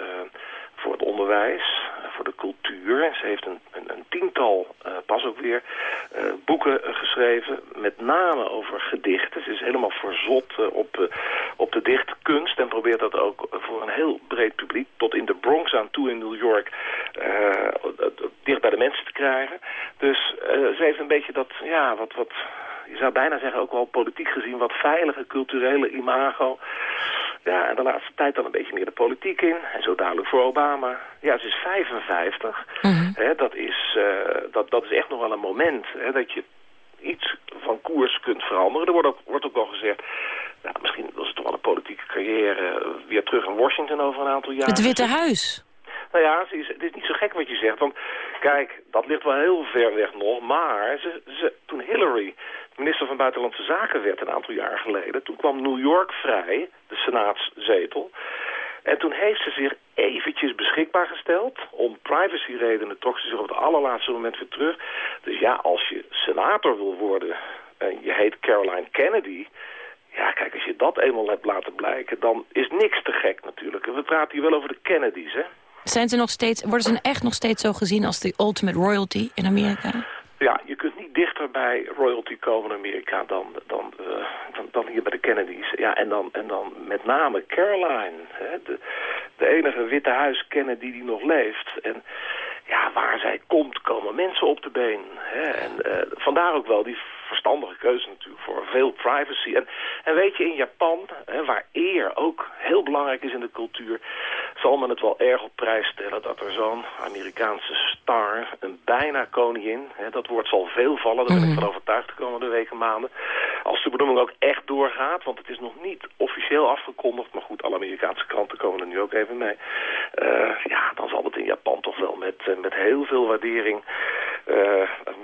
voor het onderwijs, uh, voor de cultuur. Ze heeft een, een, een tiental, uh, pas ook weer, boeken geschreven, met name over gedichten. Ze is helemaal verzot op, op de dichtkunst en probeert dat ook voor een heel breed publiek, tot in de Bronx aan toe in New York, dicht bij de mensen te krijgen. Dus ze heeft een beetje dat, ja, wat... wat je zou bijna zeggen, ook wel politiek gezien, wat veilige culturele imago. Ja, en de laatste tijd dan een beetje meer de politiek in. En zo duidelijk voor Obama. Ja, ze is 55. Mm hè, dat, is, uh, dat, dat is echt nog wel een moment hè, dat je iets van koers kunt veranderen. Er wordt ook, wordt ook wel gezegd, nou, misschien was het toch wel een politieke carrière weer terug in Washington over een aantal jaar. Het Witte Huis. Nou ja, het is, het is niet zo gek wat je zegt. Want kijk, dat ligt wel heel ver weg nog. Maar ze, ze, toen Hillary minister van Buitenlandse Zaken werd een aantal jaar geleden... toen kwam New York vrij, de senaatszetel... En toen heeft ze zich eventjes beschikbaar gesteld. Om privacyredenen trok ze zich op het allerlaatste moment weer terug. Dus ja, als je senator wil worden en je heet Caroline Kennedy... Ja, kijk, als je dat eenmaal hebt laten blijken, dan is niks te gek natuurlijk. we praten hier wel over de Kennedys, hè? Zijn ze nog steeds, worden ze echt nog steeds zo gezien als de ultimate royalty in Amerika? Ja, je kunt niet dichter bij royalty komen in Amerika dan, dan, uh, dan, dan, hier bij de Kennedys. Ja, en dan, en dan met name Caroline, hè, de, de enige Witte Huis Kennedy die nog leeft. En ja, waar zij komt, komen mensen op de been. Hè, en uh, vandaar ook wel die verstandige keuze natuurlijk voor veel privacy. En, en weet je, in Japan, hè, waar eer ook heel belangrijk is in de cultuur, zal men het wel erg op prijs stellen dat er zo'n Amerikaanse star, een bijna koningin, hè, dat woord zal veel vallen, daar ben ik van overtuigd de komende weken, maanden, als de benoeming ook echt doorgaat, want het is nog niet officieel afgekondigd, maar goed, alle Amerikaanse kranten komen er nu ook even mee, uh, ja, dan zal het in Japan toch wel met, uh, met heel veel waardering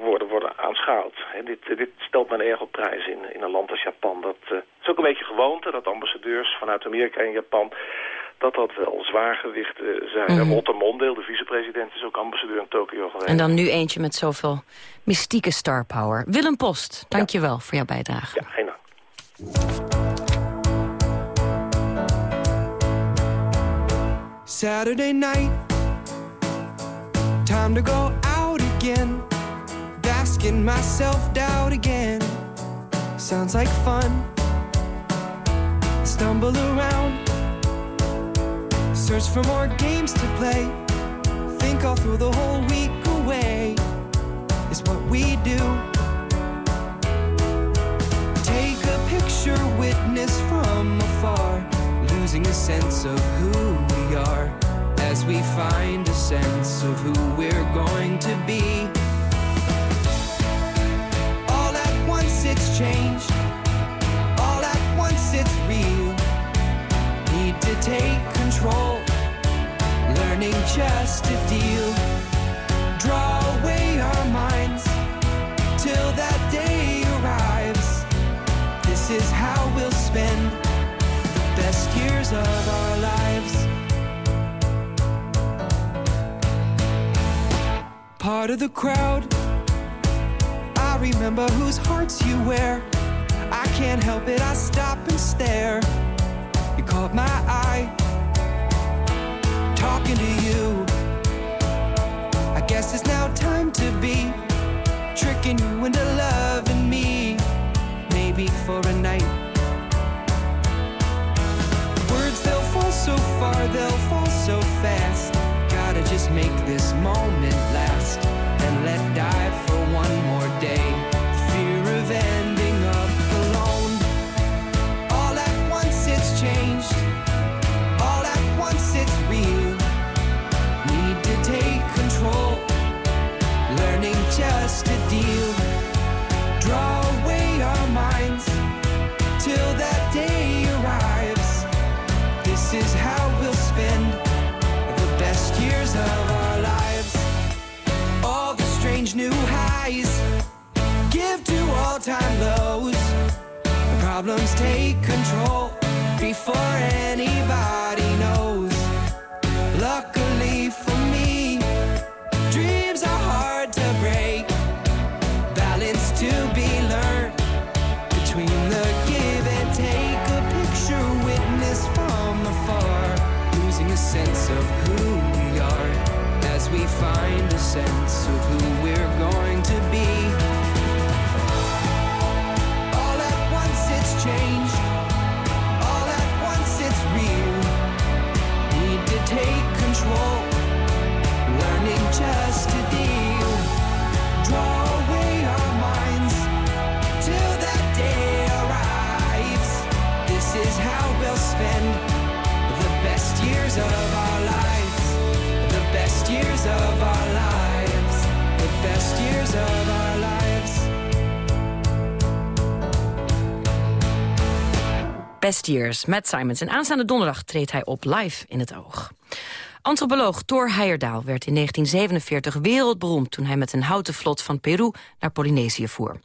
worden, worden aanschouwd. En dit, dit stelt men erg op prijs in, in een land als Japan. Dat is ook een beetje gewoonte dat ambassadeurs vanuit Amerika en Japan dat dat wel zwaargewichten zijn. Mm. De vicepresident, is ook ambassadeur in Tokio geweest. En dan nu eentje met zoveel mystieke star power. Willem Post, dank je wel voor jouw bijdrage. Ja, geen dank. Saturday night Time to go out again Bask in my self-doubt again Sounds like fun Stumble around Search for more games to play. Think I'll throw the whole week away. Is what we do. Take a picture, witness from afar. Losing a sense of who we are. As we find a sense of who we're going to be. All at once it's changed. All at once it's real. Need to take control, learning just to deal. Draw away our minds till that day arrives. This is how we'll spend the best years of our lives. Part of the crowd, I remember whose hearts you wear. I can't help it, I stop and stare. You caught my eye talking to you. I guess it's now time to be tricking you into loving me, maybe for a night. Words they'll fall so far, they'll fall so fast. Gotta just make this moment to all time lows. Problems take control before anybody of our lives. The best years of our lives. The best years of our lives. Best Years, Matt Simons. En aanstaande donderdag treedt hij op live in het oog. Antropoloog Thor Heyerdahl werd in 1947 wereldberoemd... toen hij met een houten vlot van Peru naar Polynesië voer.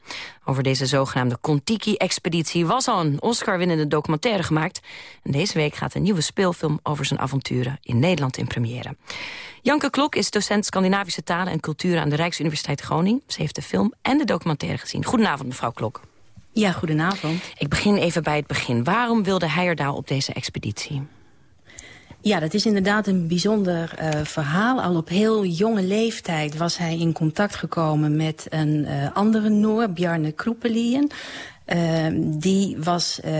Over deze zogenaamde Kontiki-expeditie was al een Oscar-winnende documentaire gemaakt. En deze week gaat een nieuwe speelfilm over zijn avonturen in Nederland in première. Janke Klok is docent Scandinavische talen en cultuur aan de Rijksuniversiteit Groningen. Ze heeft de film en de documentaire gezien. Goedenavond, mevrouw Klok. Ja, goedenavond. Ik begin even bij het begin. Waarom wilde Heyerdahl op deze expeditie? Ja, dat is inderdaad een bijzonder uh, verhaal. Al op heel jonge leeftijd was hij in contact gekomen met een uh, andere Noor, Bjarne Kroepelien. Ehm, die was uh,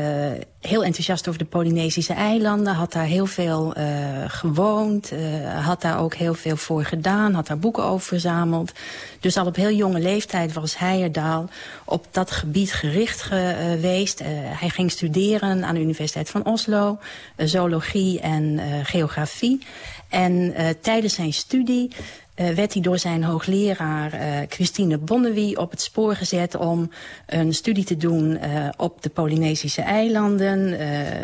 heel enthousiast over de Polynesische eilanden. Had daar heel veel uh, gewoond. Uh, had daar ook heel veel voor gedaan. Had daar boeken over verzameld. Dus al op heel jonge leeftijd was Heijerdaal op dat gebied gericht geweest. hij ging studeren aan de Universiteit van Oslo. zoologie en geografie. En tijdens zijn studie uh, werd hij door zijn hoogleraar uh, Christine Bonnewie op het spoor gezet om een studie te doen uh, op de Polynesische eilanden.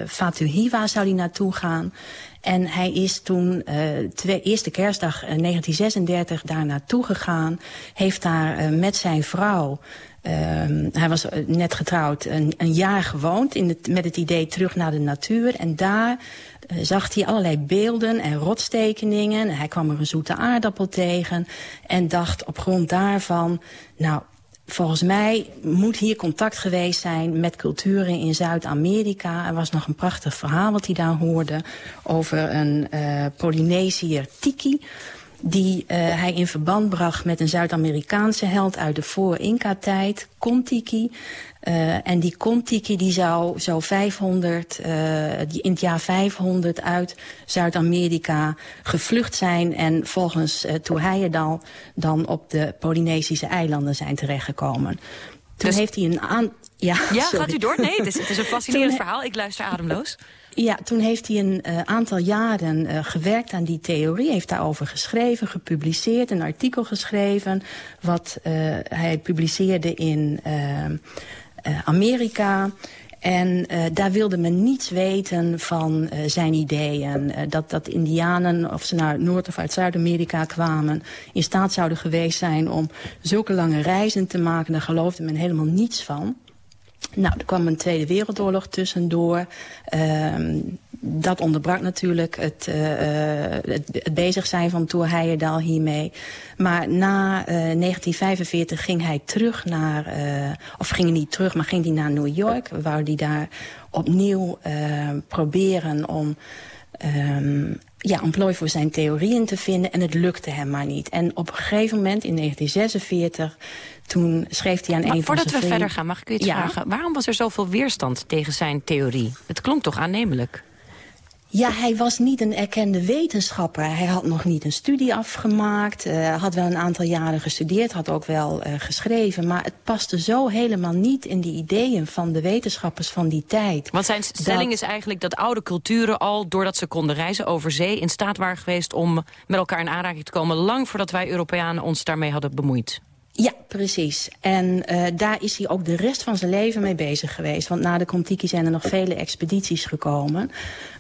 Fatuhiwa zou hij naartoe gaan. En hij is toen, eerste kerstdag 1936, daar naartoe gegaan. Heeft daar met zijn vrouw Uh, hij was net getrouwd, een, een jaar gewoond in het, met het idee terug naar de natuur. En daar zag hij allerlei beelden en rotstekeningen. Hij kwam er een zoete aardappel tegen en dacht op grond daarvan... nou, volgens mij moet hier contact geweest zijn met culturen in Zuid-Amerika. Er was nog een prachtig verhaal wat hij daar hoorde over een uh, Polynesiër Tiki die uh, hij in verband bracht met een Zuid-Amerikaanse held uit de voor-Inca-tijd, Kontiki. Uh, en die Kontiki die zou zo 500, uh, die in het jaar 500 uit Zuid-Amerika gevlucht zijn... en volgens uh, Toeheierdal dan op de Polynesische eilanden zijn terechtgekomen. Toen Dus- heeft hij een aan... Ja, Ja, sorry. gaat u door? Nee, het is, het is een fascinerend Toen- verhaal. Ik luister ademloos. Ja, toen heeft hij een uh, aantal jaren uh, gewerkt aan die theorie. Heeft daarover geschreven, gepubliceerd, een artikel geschreven... wat uh, hij publiceerde in Amerika... En daar wilde men niets weten van zijn ideeën. Dat, dat indianen, of ze uit Noord- of uit Zuid-Amerika kwamen... in staat zouden geweest zijn om zulke lange reizen te maken. Daar geloofde men helemaal niets van. Nou, er kwam een Tweede Wereldoorlog tussendoor. Uh, dat onderbrak natuurlijk het, uh, het, het, bezig zijn van Toer Heijerdaal hiermee. Maar na uh, 1945 ging hij terug naar... Of ging hij niet terug, maar ging hij naar New York. Wou hij daar opnieuw uh, proberen om... Um, ja, ontplooi voor zijn theorieën te vinden en het lukte hem maar niet. En op een gegeven moment in 1946, toen schreef hij aan Maar een van voordat zijn we verder gaan, mag ik u iets Ja. vragen? Waarom was er zoveel weerstand tegen zijn theorie? Het klonk toch aannemelijk? Ja, hij was niet een erkende wetenschapper. Hij had nog niet een studie afgemaakt. Uh, had wel een aantal jaren gestudeerd, had ook wel uh, geschreven. Maar het paste zo helemaal niet in die ideeën van de wetenschappers van die tijd. Want zijn stelling Dat- is eigenlijk dat oude culturen al, doordat ze konden reizen over zee... in staat waren geweest om met elkaar in aanraking te komen... lang voordat wij Europeanen ons daarmee hadden bemoeid. Ja, precies. En uh, daar is hij ook de rest van zijn leven mee bezig geweest. Want na de Kontiki zijn er nog vele expedities gekomen.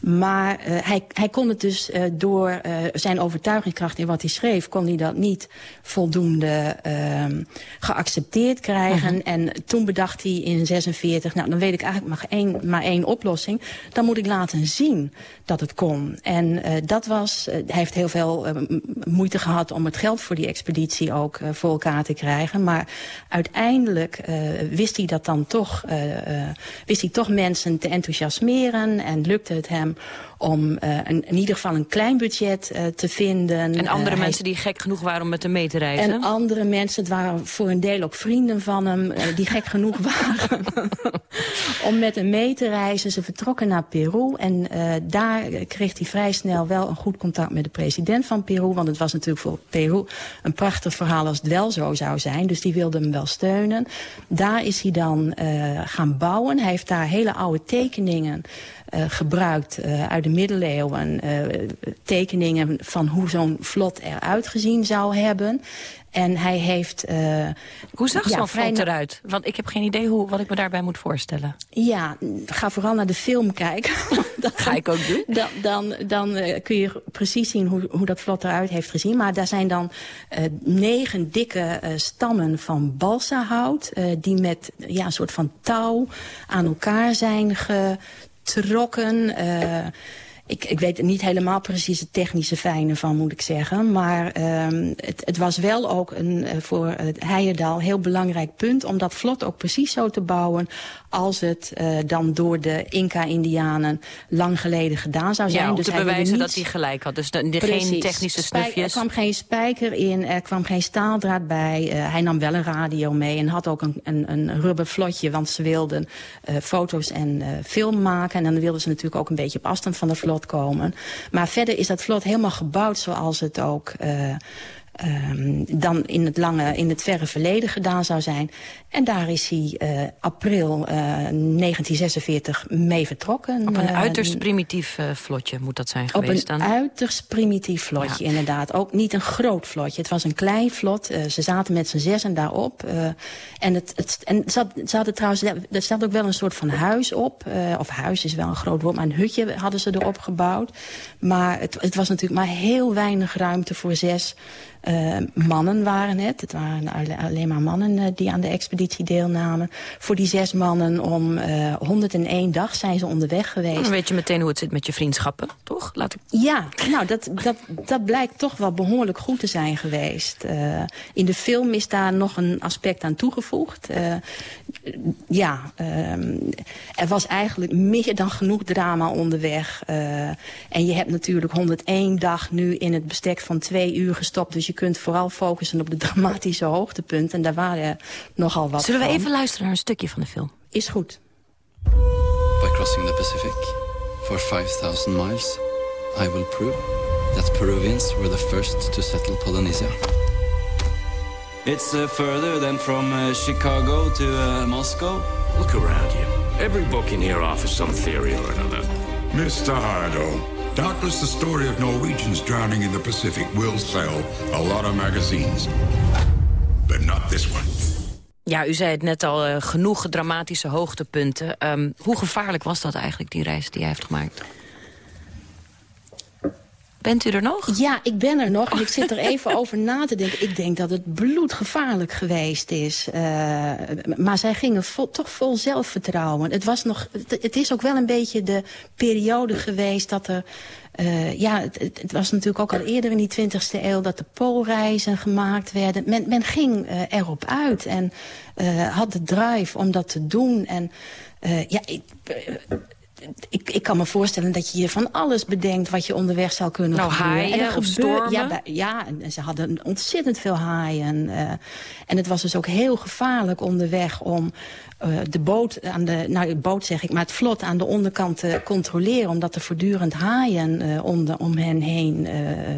Maar uh, hij, hij kon het dus uh, door zijn overtuigingskracht in wat hij schreef... kon hij dat niet voldoende uh, geaccepteerd krijgen. Mhm. En toen bedacht hij in 46... nou, dan weet ik eigenlijk maar één, maar één oplossing. Dan moet ik laten zien dat het kon. En dat was... Hij heeft heel veel moeite gehad om het geld voor die expeditie ook voor elkaar te krijgen. Maar uiteindelijk uh, wist hij dat dan toch... Uh, uh, wist hij toch mensen te enthousiasmeren en lukte het hem om een, in ieder geval een klein budget uh, te vinden. En andere hij- mensen die gek genoeg waren om met hem mee te reizen? en andere mensen, het waren voor een deel ook vrienden van hem... eh, die gek genoeg waren om met hem mee te reizen. Ze vertrokken naar Peru en eh, daar kreeg hij vrij snel wel een goed contact met de president van Peru. Want het was natuurlijk voor Peru een prachtig verhaal als het wel zo zou zijn. Dus die wilde hem wel steunen. Daar is hij dan eh, gaan bouwen. Hij heeft daar hele oude tekeningen eh, gebruikt eh, uit de middeleeuwen. eh, tekeningen van hoe zo'n vlot eruit gezien zou hebben. En hij heeft... Hoe zag ja, zo'n vrij vlot eruit? Want ik heb geen idee hoe, wat ik me daarbij moet voorstellen. Ja, ga vooral naar de film kijken. dat ga ik ook doen. Dan, dan, dan kun je precies zien hoe, hoe dat vlot eruit heeft gezien. Maar daar zijn dan negen dikke stammen van balsahout... die met ja, een soort van touw aan elkaar zijn getrokken... eh, ik, ik weet niet helemaal precies het technische fijne van, moet ik zeggen. Maar ehm, het, het, was wel ook een, uh, voor het Heijerdaal heel belangrijk punt... om dat vlot ook precies zo te bouwen als het uh, dan door de Inca-Indianen lang geleden gedaan zou zijn. Ja, om dus te bewijzen dat hij gelijk had. Dus de, de geen technische snufjes. Er kwam geen spijker in, er kwam geen staaldraad bij. Uh, hij nam wel een radio mee en had ook een, een, een rubbervlotje... want ze wilden uh, foto's en film maken. En dan wilden ze natuurlijk ook een beetje op afstand van de vlot komen. Maar verder is dat vlot helemaal gebouwd zoals het ook... Um, dan in het lange, in het verre verleden gedaan zou zijn. En daar is hij uh, april uh, 1946 mee vertrokken. Op een uh, uiterst primitief vlotje moet dat zijn geweest dan? Op een uiterst primitief vlotje, ja. inderdaad. Ook niet een groot vlotje. Het was een klein vlot. ze zaten met z'n zessen daarop. en het, het, en ze, had, ze hadden trouwens, er staat ook wel een soort van huis op. of huis is wel een groot woord, maar een hutje hadden ze erop gebouwd. Maar het, het was natuurlijk maar heel weinig ruimte voor zes... Uh, mannen waren het. Het waren alleen maar mannen uh, die aan de expeditie deelnamen. Voor die zes mannen om uh, 101 dag zijn ze onderweg geweest. Dan weet je meteen hoe het zit met je vriendschappen, toch? Laat ik... Ja, nou, dat, dat, dat blijkt toch wel behoorlijk goed te zijn geweest. In de film is daar nog een aspect aan toegevoegd. Ja, er was eigenlijk meer dan genoeg drama onderweg. en je hebt natuurlijk 101 dag nu in het bestek van twee uur gestopt. Dus je kunt vooral focussen op de dramatische hoogtepunten. En daar waren nogal wat Zullen we van. even luisteren naar een stukje van de film? Is goed. By crossing the Pacific for 5000 miles, I will prove that Peruvians were the first to settle Polynesia. It's uh, further than from uh, Chicago to uh, Moscow. Look around you. Every book in here offers some theory or another. Mr. Hardo, Doubtless the story of Norwegians drowning in the Pacific will sell a lot of magazines. But not this one. Ja, u zei het net al, uh, genoeg dramatische hoogtepunten. Um, hoe gevaarlijk was dat eigenlijk, die reis die hij heeft gemaakt? Bent u er nog? Ja, ik ben er nog. En ik zit er even over na te denken. Ik denk dat het bloedgevaarlijk geweest is. Uh, maar zij gingen toch vol zelfvertrouwen. Het, was nog, het, is ook wel een beetje de periode geweest dat er... Uh, ja, het, het, was natuurlijk ook al eerder in die 20e eeuw... dat de poolreizen gemaakt werden. Men, men ging uh, erop uit en had de drive om dat te doen. En ja... Ik, ik, ik kan me voorstellen dat je je van alles bedenkt... wat je onderweg zou kunnen nou, gebeuren. haaien en stormen? Ja, bij, ja, en ze hadden ontzettend veel haaien. Uh, en het was dus ook heel gevaarlijk onderweg om de boot aan de... Nou, de boot zeg ik, maar het vlot aan de onderkant te controleren... omdat er voortdurend haaien uh, onder, om hen heen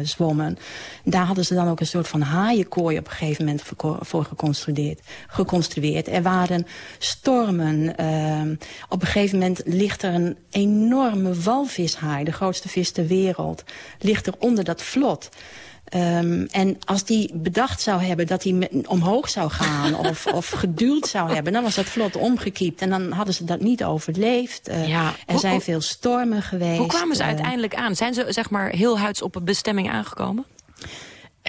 zwommen. Daar hadden ze dan ook een soort van haaienkooi op een gegeven moment voor, geconstrueerd, geconstrueerd. Er waren stormen. op een gegeven moment ligt er een enorme walvishaai, de grootste vis ter wereld, ligt er onder dat vlot. Um, en als die bedacht zou hebben dat hij omhoog zou gaan of, of geduwd zou hebben... dan was dat vlot omgekiept en dan hadden ze dat niet overleefd. Uh, ja. Er hoe, zijn veel stormen geweest. Hoe kwamen ze uh, uiteindelijk aan? Zijn ze zeg maar heel huids op een bestemming aangekomen?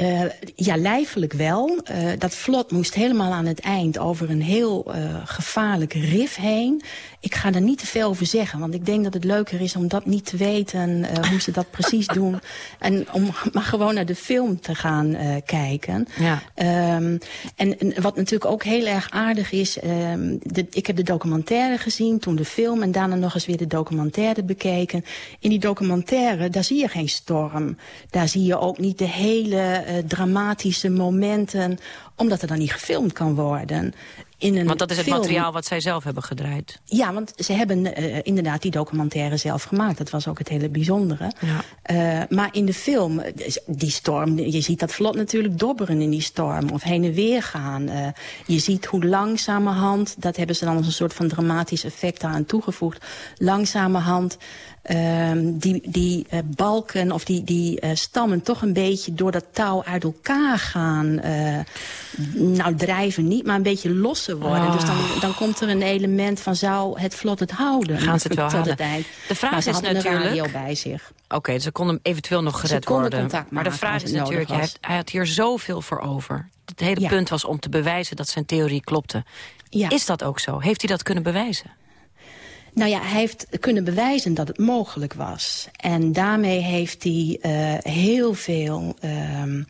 Uh, ja, lijfelijk wel. Uh, dat vlot moest helemaal aan het eind over een heel uh, gevaarlijk rif heen. Ik ga er niet te veel over zeggen, want ik denk dat het leuker is om dat niet te weten, hoe ze dat precies doen. En om maar gewoon naar de film te gaan kijken. Ja. Um, en, en, wat natuurlijk ook heel erg aardig is, um, de, ik heb de documentaire gezien, toen de film en daarna nog eens weer de documentaire bekeken. In die documentaire, daar zie je geen storm. Daar zie je ook niet de hele uh, dramatische momenten, omdat er dan niet gefilmd kan worden. In een want dat is het film... materiaal wat zij zelf hebben gedraaid. Ja, want ze hebben uh, inderdaad die documentaire zelf gemaakt. Dat was ook het hele bijzondere. Ja. Uh, maar in de film, die storm, je ziet dat vlot natuurlijk dobberen in die storm. Of heen en weer gaan. Uh, je ziet hoe langzamerhand, dat hebben ze dan als een soort van dramatisch effect aan toegevoegd. Langzamerhand uh, die, die uh, balken of die, die uh, stammen toch een beetje door dat touw uit elkaar gaan. Uh, nou, drijven niet, maar een beetje losser worden. Oh. Dus dan, dan komt er een element van zou het vlot het houden? Gaan ze het wel halen? Het eind. De vraag ze is natuurlijk... radio bij zich. Oké, okay, ze konden eventueel nog gered worden. Maar de vraag is natuurlijk, hij, hij had hier zoveel voor over. Het hele ja. punt was om te bewijzen dat zijn theorie klopte. Ja. Is dat ook zo? Heeft hij dat kunnen bewijzen? Nou ja, hij heeft kunnen bewijzen dat het mogelijk was. En daarmee heeft hij uh, heel veel... Uh,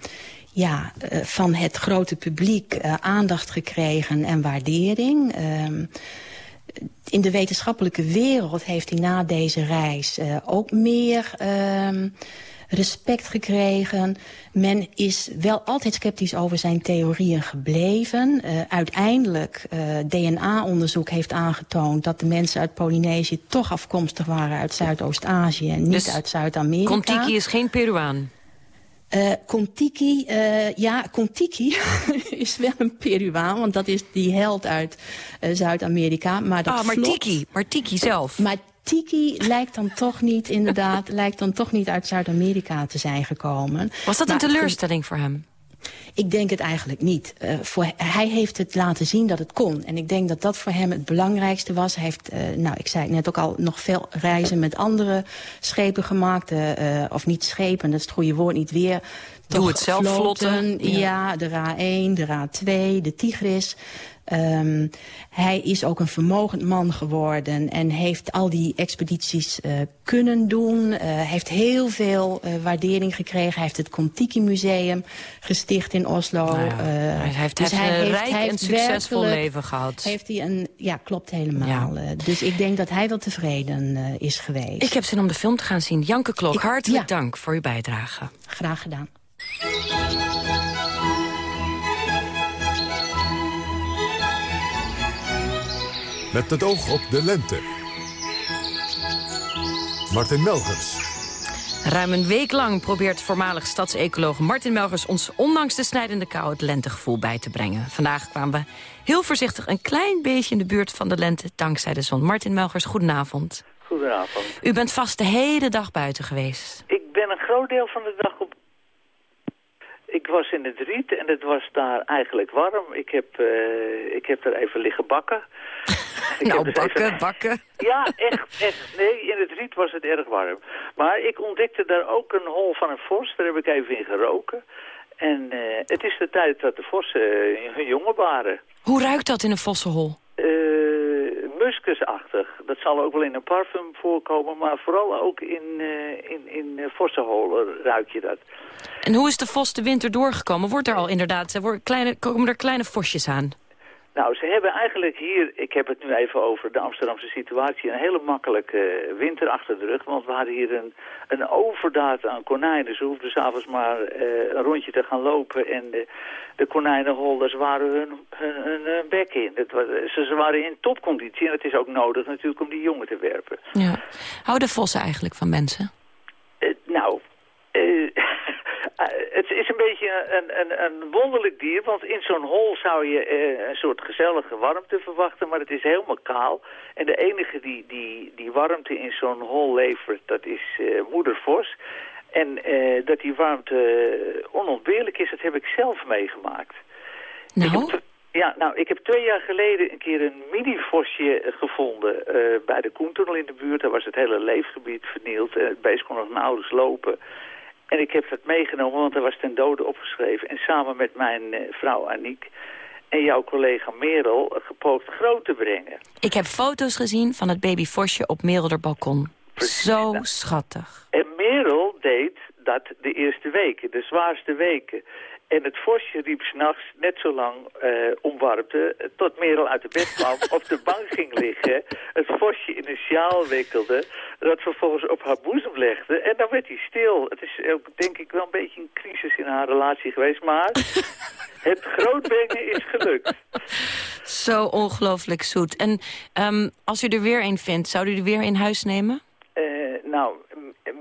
ja, uh, van het grote publiek uh, aandacht gekregen en waardering. Ehm, in de wetenschappelijke wereld heeft hij na deze reis ook meer ehm, respect gekregen. Men is wel altijd sceptisch over zijn theorieën gebleven. Uh, uiteindelijk, uh, DNA-onderzoek heeft aangetoond... dat de mensen uit Polynesië toch afkomstig waren uit Zuidoost-Azië... en niet dus uit Zuid-Amerika. Kontiki is geen Peruaan? Uh, Kontiki, uh, ja, Kontiki is wel een Peruaan, want dat is die held uit uh, Zuid-Amerika. Maar dat ah, maar Tiki, maar Tiki zelf. Maar Tiki lijkt dan toch niet, inderdaad, lijkt dan toch niet uit Zuid-Amerika te zijn gekomen. Was dat een teleurstelling voor hem? Ik denk het eigenlijk niet. Uh, voor, hij heeft het laten zien dat het kon. En ik denk dat dat voor hem het belangrijkste was. Hij heeft, uh, nou, ik zei het net ook al, nog veel reizen met andere schepen gemaakt. Uh, of niet schepen, dat is het goede woord niet weer. Doe het zelf vlotten. Ja. ja, de Ra-1, de Ra-2, de Tigris. Um, hij is ook een vermogend man geworden en heeft al die expedities uh, kunnen doen. Uh, heeft heel veel uh, waardering gekregen. Hij heeft het Kontiki Museum gesticht in Oslo. Nou ja, hij heeft, dus hij heeft een rijk hij en succesvol leven gehad. Heeft hij een, ja, klopt helemaal. Ja. dus ik denk dat hij wel tevreden is geweest. Ik heb zin om de film te gaan zien. Janke Klok, ik, hartelijk ja. dank voor uw bijdrage. Graag gedaan. Met het oog op de lente. Martin Melgers. Ruim een week lang probeert voormalig stadsecoloog Martin Melgers... ons ondanks de snijdende kou het lentegevoel bij te brengen. Vandaag kwamen we heel voorzichtig een klein beetje in de buurt van de lente... dankzij de zon. Martin Melgers, goedenavond. Goedenavond. U bent vast de hele dag buiten geweest. Ik ben een groot deel van de dag op ik was in het riet en het was daar eigenlijk warm. Ik heb, uh, ik heb er even liggen bakken. nou, bakken, even... bakken. Ja, echt, echt. Nee, in het riet was het erg warm. Maar ik ontdekte daar ook een hol van een vos. Daar heb ik even in geroken. En uh, het is de tijd dat de vossen uh, hun jongen waren. Hoe ruikt dat in een vossenhol? Uh, muskusachtig. Dat zal ook wel in een parfum voorkomen, maar vooral ook in, uh, in, in vossenholen ruik je dat. En hoe is de vos de winter doorgekomen? Wordt er al inderdaad, worden kleine, komen er kleine vosjes aan? Nou, ze hebben eigenlijk hier, ik heb het nu even over de Amsterdamse situatie, een hele makkelijke winter achter de rug. Want we hadden hier een, een overdaad aan konijnen. Ze hoefden s'avonds maar uh, een rondje te gaan lopen en de, de konijnenholders waren hun, hun, hun, hun bek in. Het was, ze, ze waren in topconditie en het is ook nodig natuurlijk om die jongen te werpen. Ja. Houden vossen eigenlijk van mensen? Uh, nou, uh, Uh, het is een beetje een, een, een wonderlijk dier, want in zo'n hol zou je uh, een soort gezellige warmte verwachten, maar het is helemaal kaal. En de enige die, die, die warmte in zo'n hol levert, dat is uh, moeder Vos. En dat die warmte onontbeerlijk is, dat heb ik zelf meegemaakt. Nou? Ja, nou, ik heb twee jaar geleden een keer een mini-vosje gevonden bij de Koentunnel in de buurt. Daar was het hele leefgebied vernield en het beest kon nog nauwelijks lopen. En ik heb dat meegenomen, want er was ten dode opgeschreven. En samen met mijn uh, vrouw Aniek en jouw collega Merel gepoogd groot te brengen. Ik heb foto's gezien van het babyvosje op Merelder balkon. Precies, Zo schattig. En Merel deed dat de eerste weken, de zwaarste weken. En het vosje riep s'nachts net zo lang uh, om warmte tot Merel uit de bed kwam, op de bank ging liggen, het vosje in een sjaal wikkelde, dat vervolgens op haar boezem legde en dan werd hij stil. Het is ook denk ik wel een beetje een crisis in haar relatie geweest, maar het grootbrengen is gelukt. Zo ongelooflijk zoet. En um, als u er weer een vindt, zou u er weer in huis nemen? Uh, nou,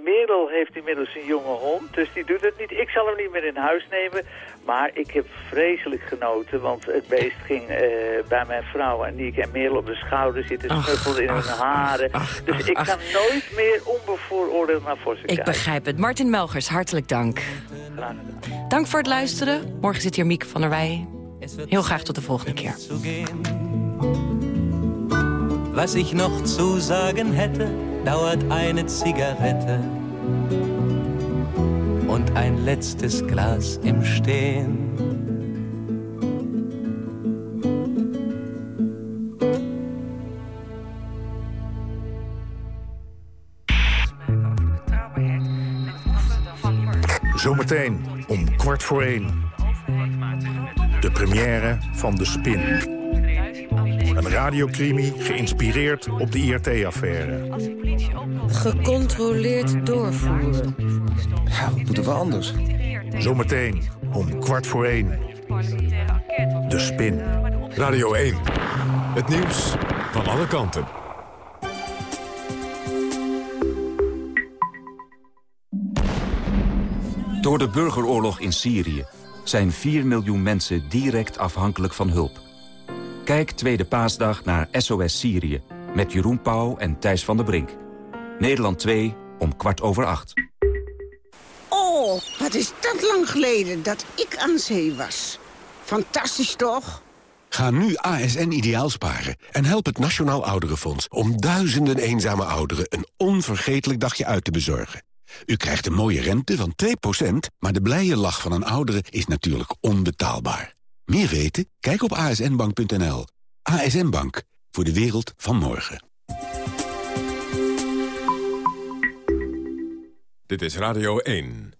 Merel heeft inmiddels een jonge hond, dus die doet het niet. Ik zal hem niet meer in huis nemen, maar ik heb vreselijk genoten, want het beest ging uh, bij mijn vrouw en Niek en Merel op de schouder zitten, snuffelde in hun haren. Ach, dus ach, ik kan nooit meer onbevooroordeeld naar vossen Ik begrijp het. Martin Melgers, hartelijk dank. Graag gedaan. Dank voor het luisteren. Morgen zit hier Mieke van der Wij. Heel graag tot de volgende keer. Was ich noch zu sagen hätte, dauert eine Zigarette und ein letztes Glas im Stehen. Zometeen om kwart voor één. De première van De Spin. Radiocrimi geïnspireerd op de IRT-affaire. Gecontroleerd doorvoeren. Ja, wat moeten we anders? Zometeen om kwart voor één. De Spin. Radio 1. Het nieuws van alle kanten. Door de burgeroorlog in Syrië zijn 4 miljoen mensen direct afhankelijk van hulp. Kijk Tweede Paasdag naar SOS Syrië met Jeroen Pauw en Thijs van der Brink. Nederland 2 om kwart over acht. Oh, wat is dat lang geleden dat ik aan zee was. Fantastisch toch? Ga nu ASN ideaal sparen en help het Nationaal Ouderenfonds... om duizenden eenzame ouderen een onvergetelijk dagje uit te bezorgen. U krijgt een mooie rente van 2%, maar de blije lach van een oudere is natuurlijk onbetaalbaar. Meer weten? Kijk op asnbank.nl. ASN Bank, voor de wereld van morgen. Dit is Radio 1.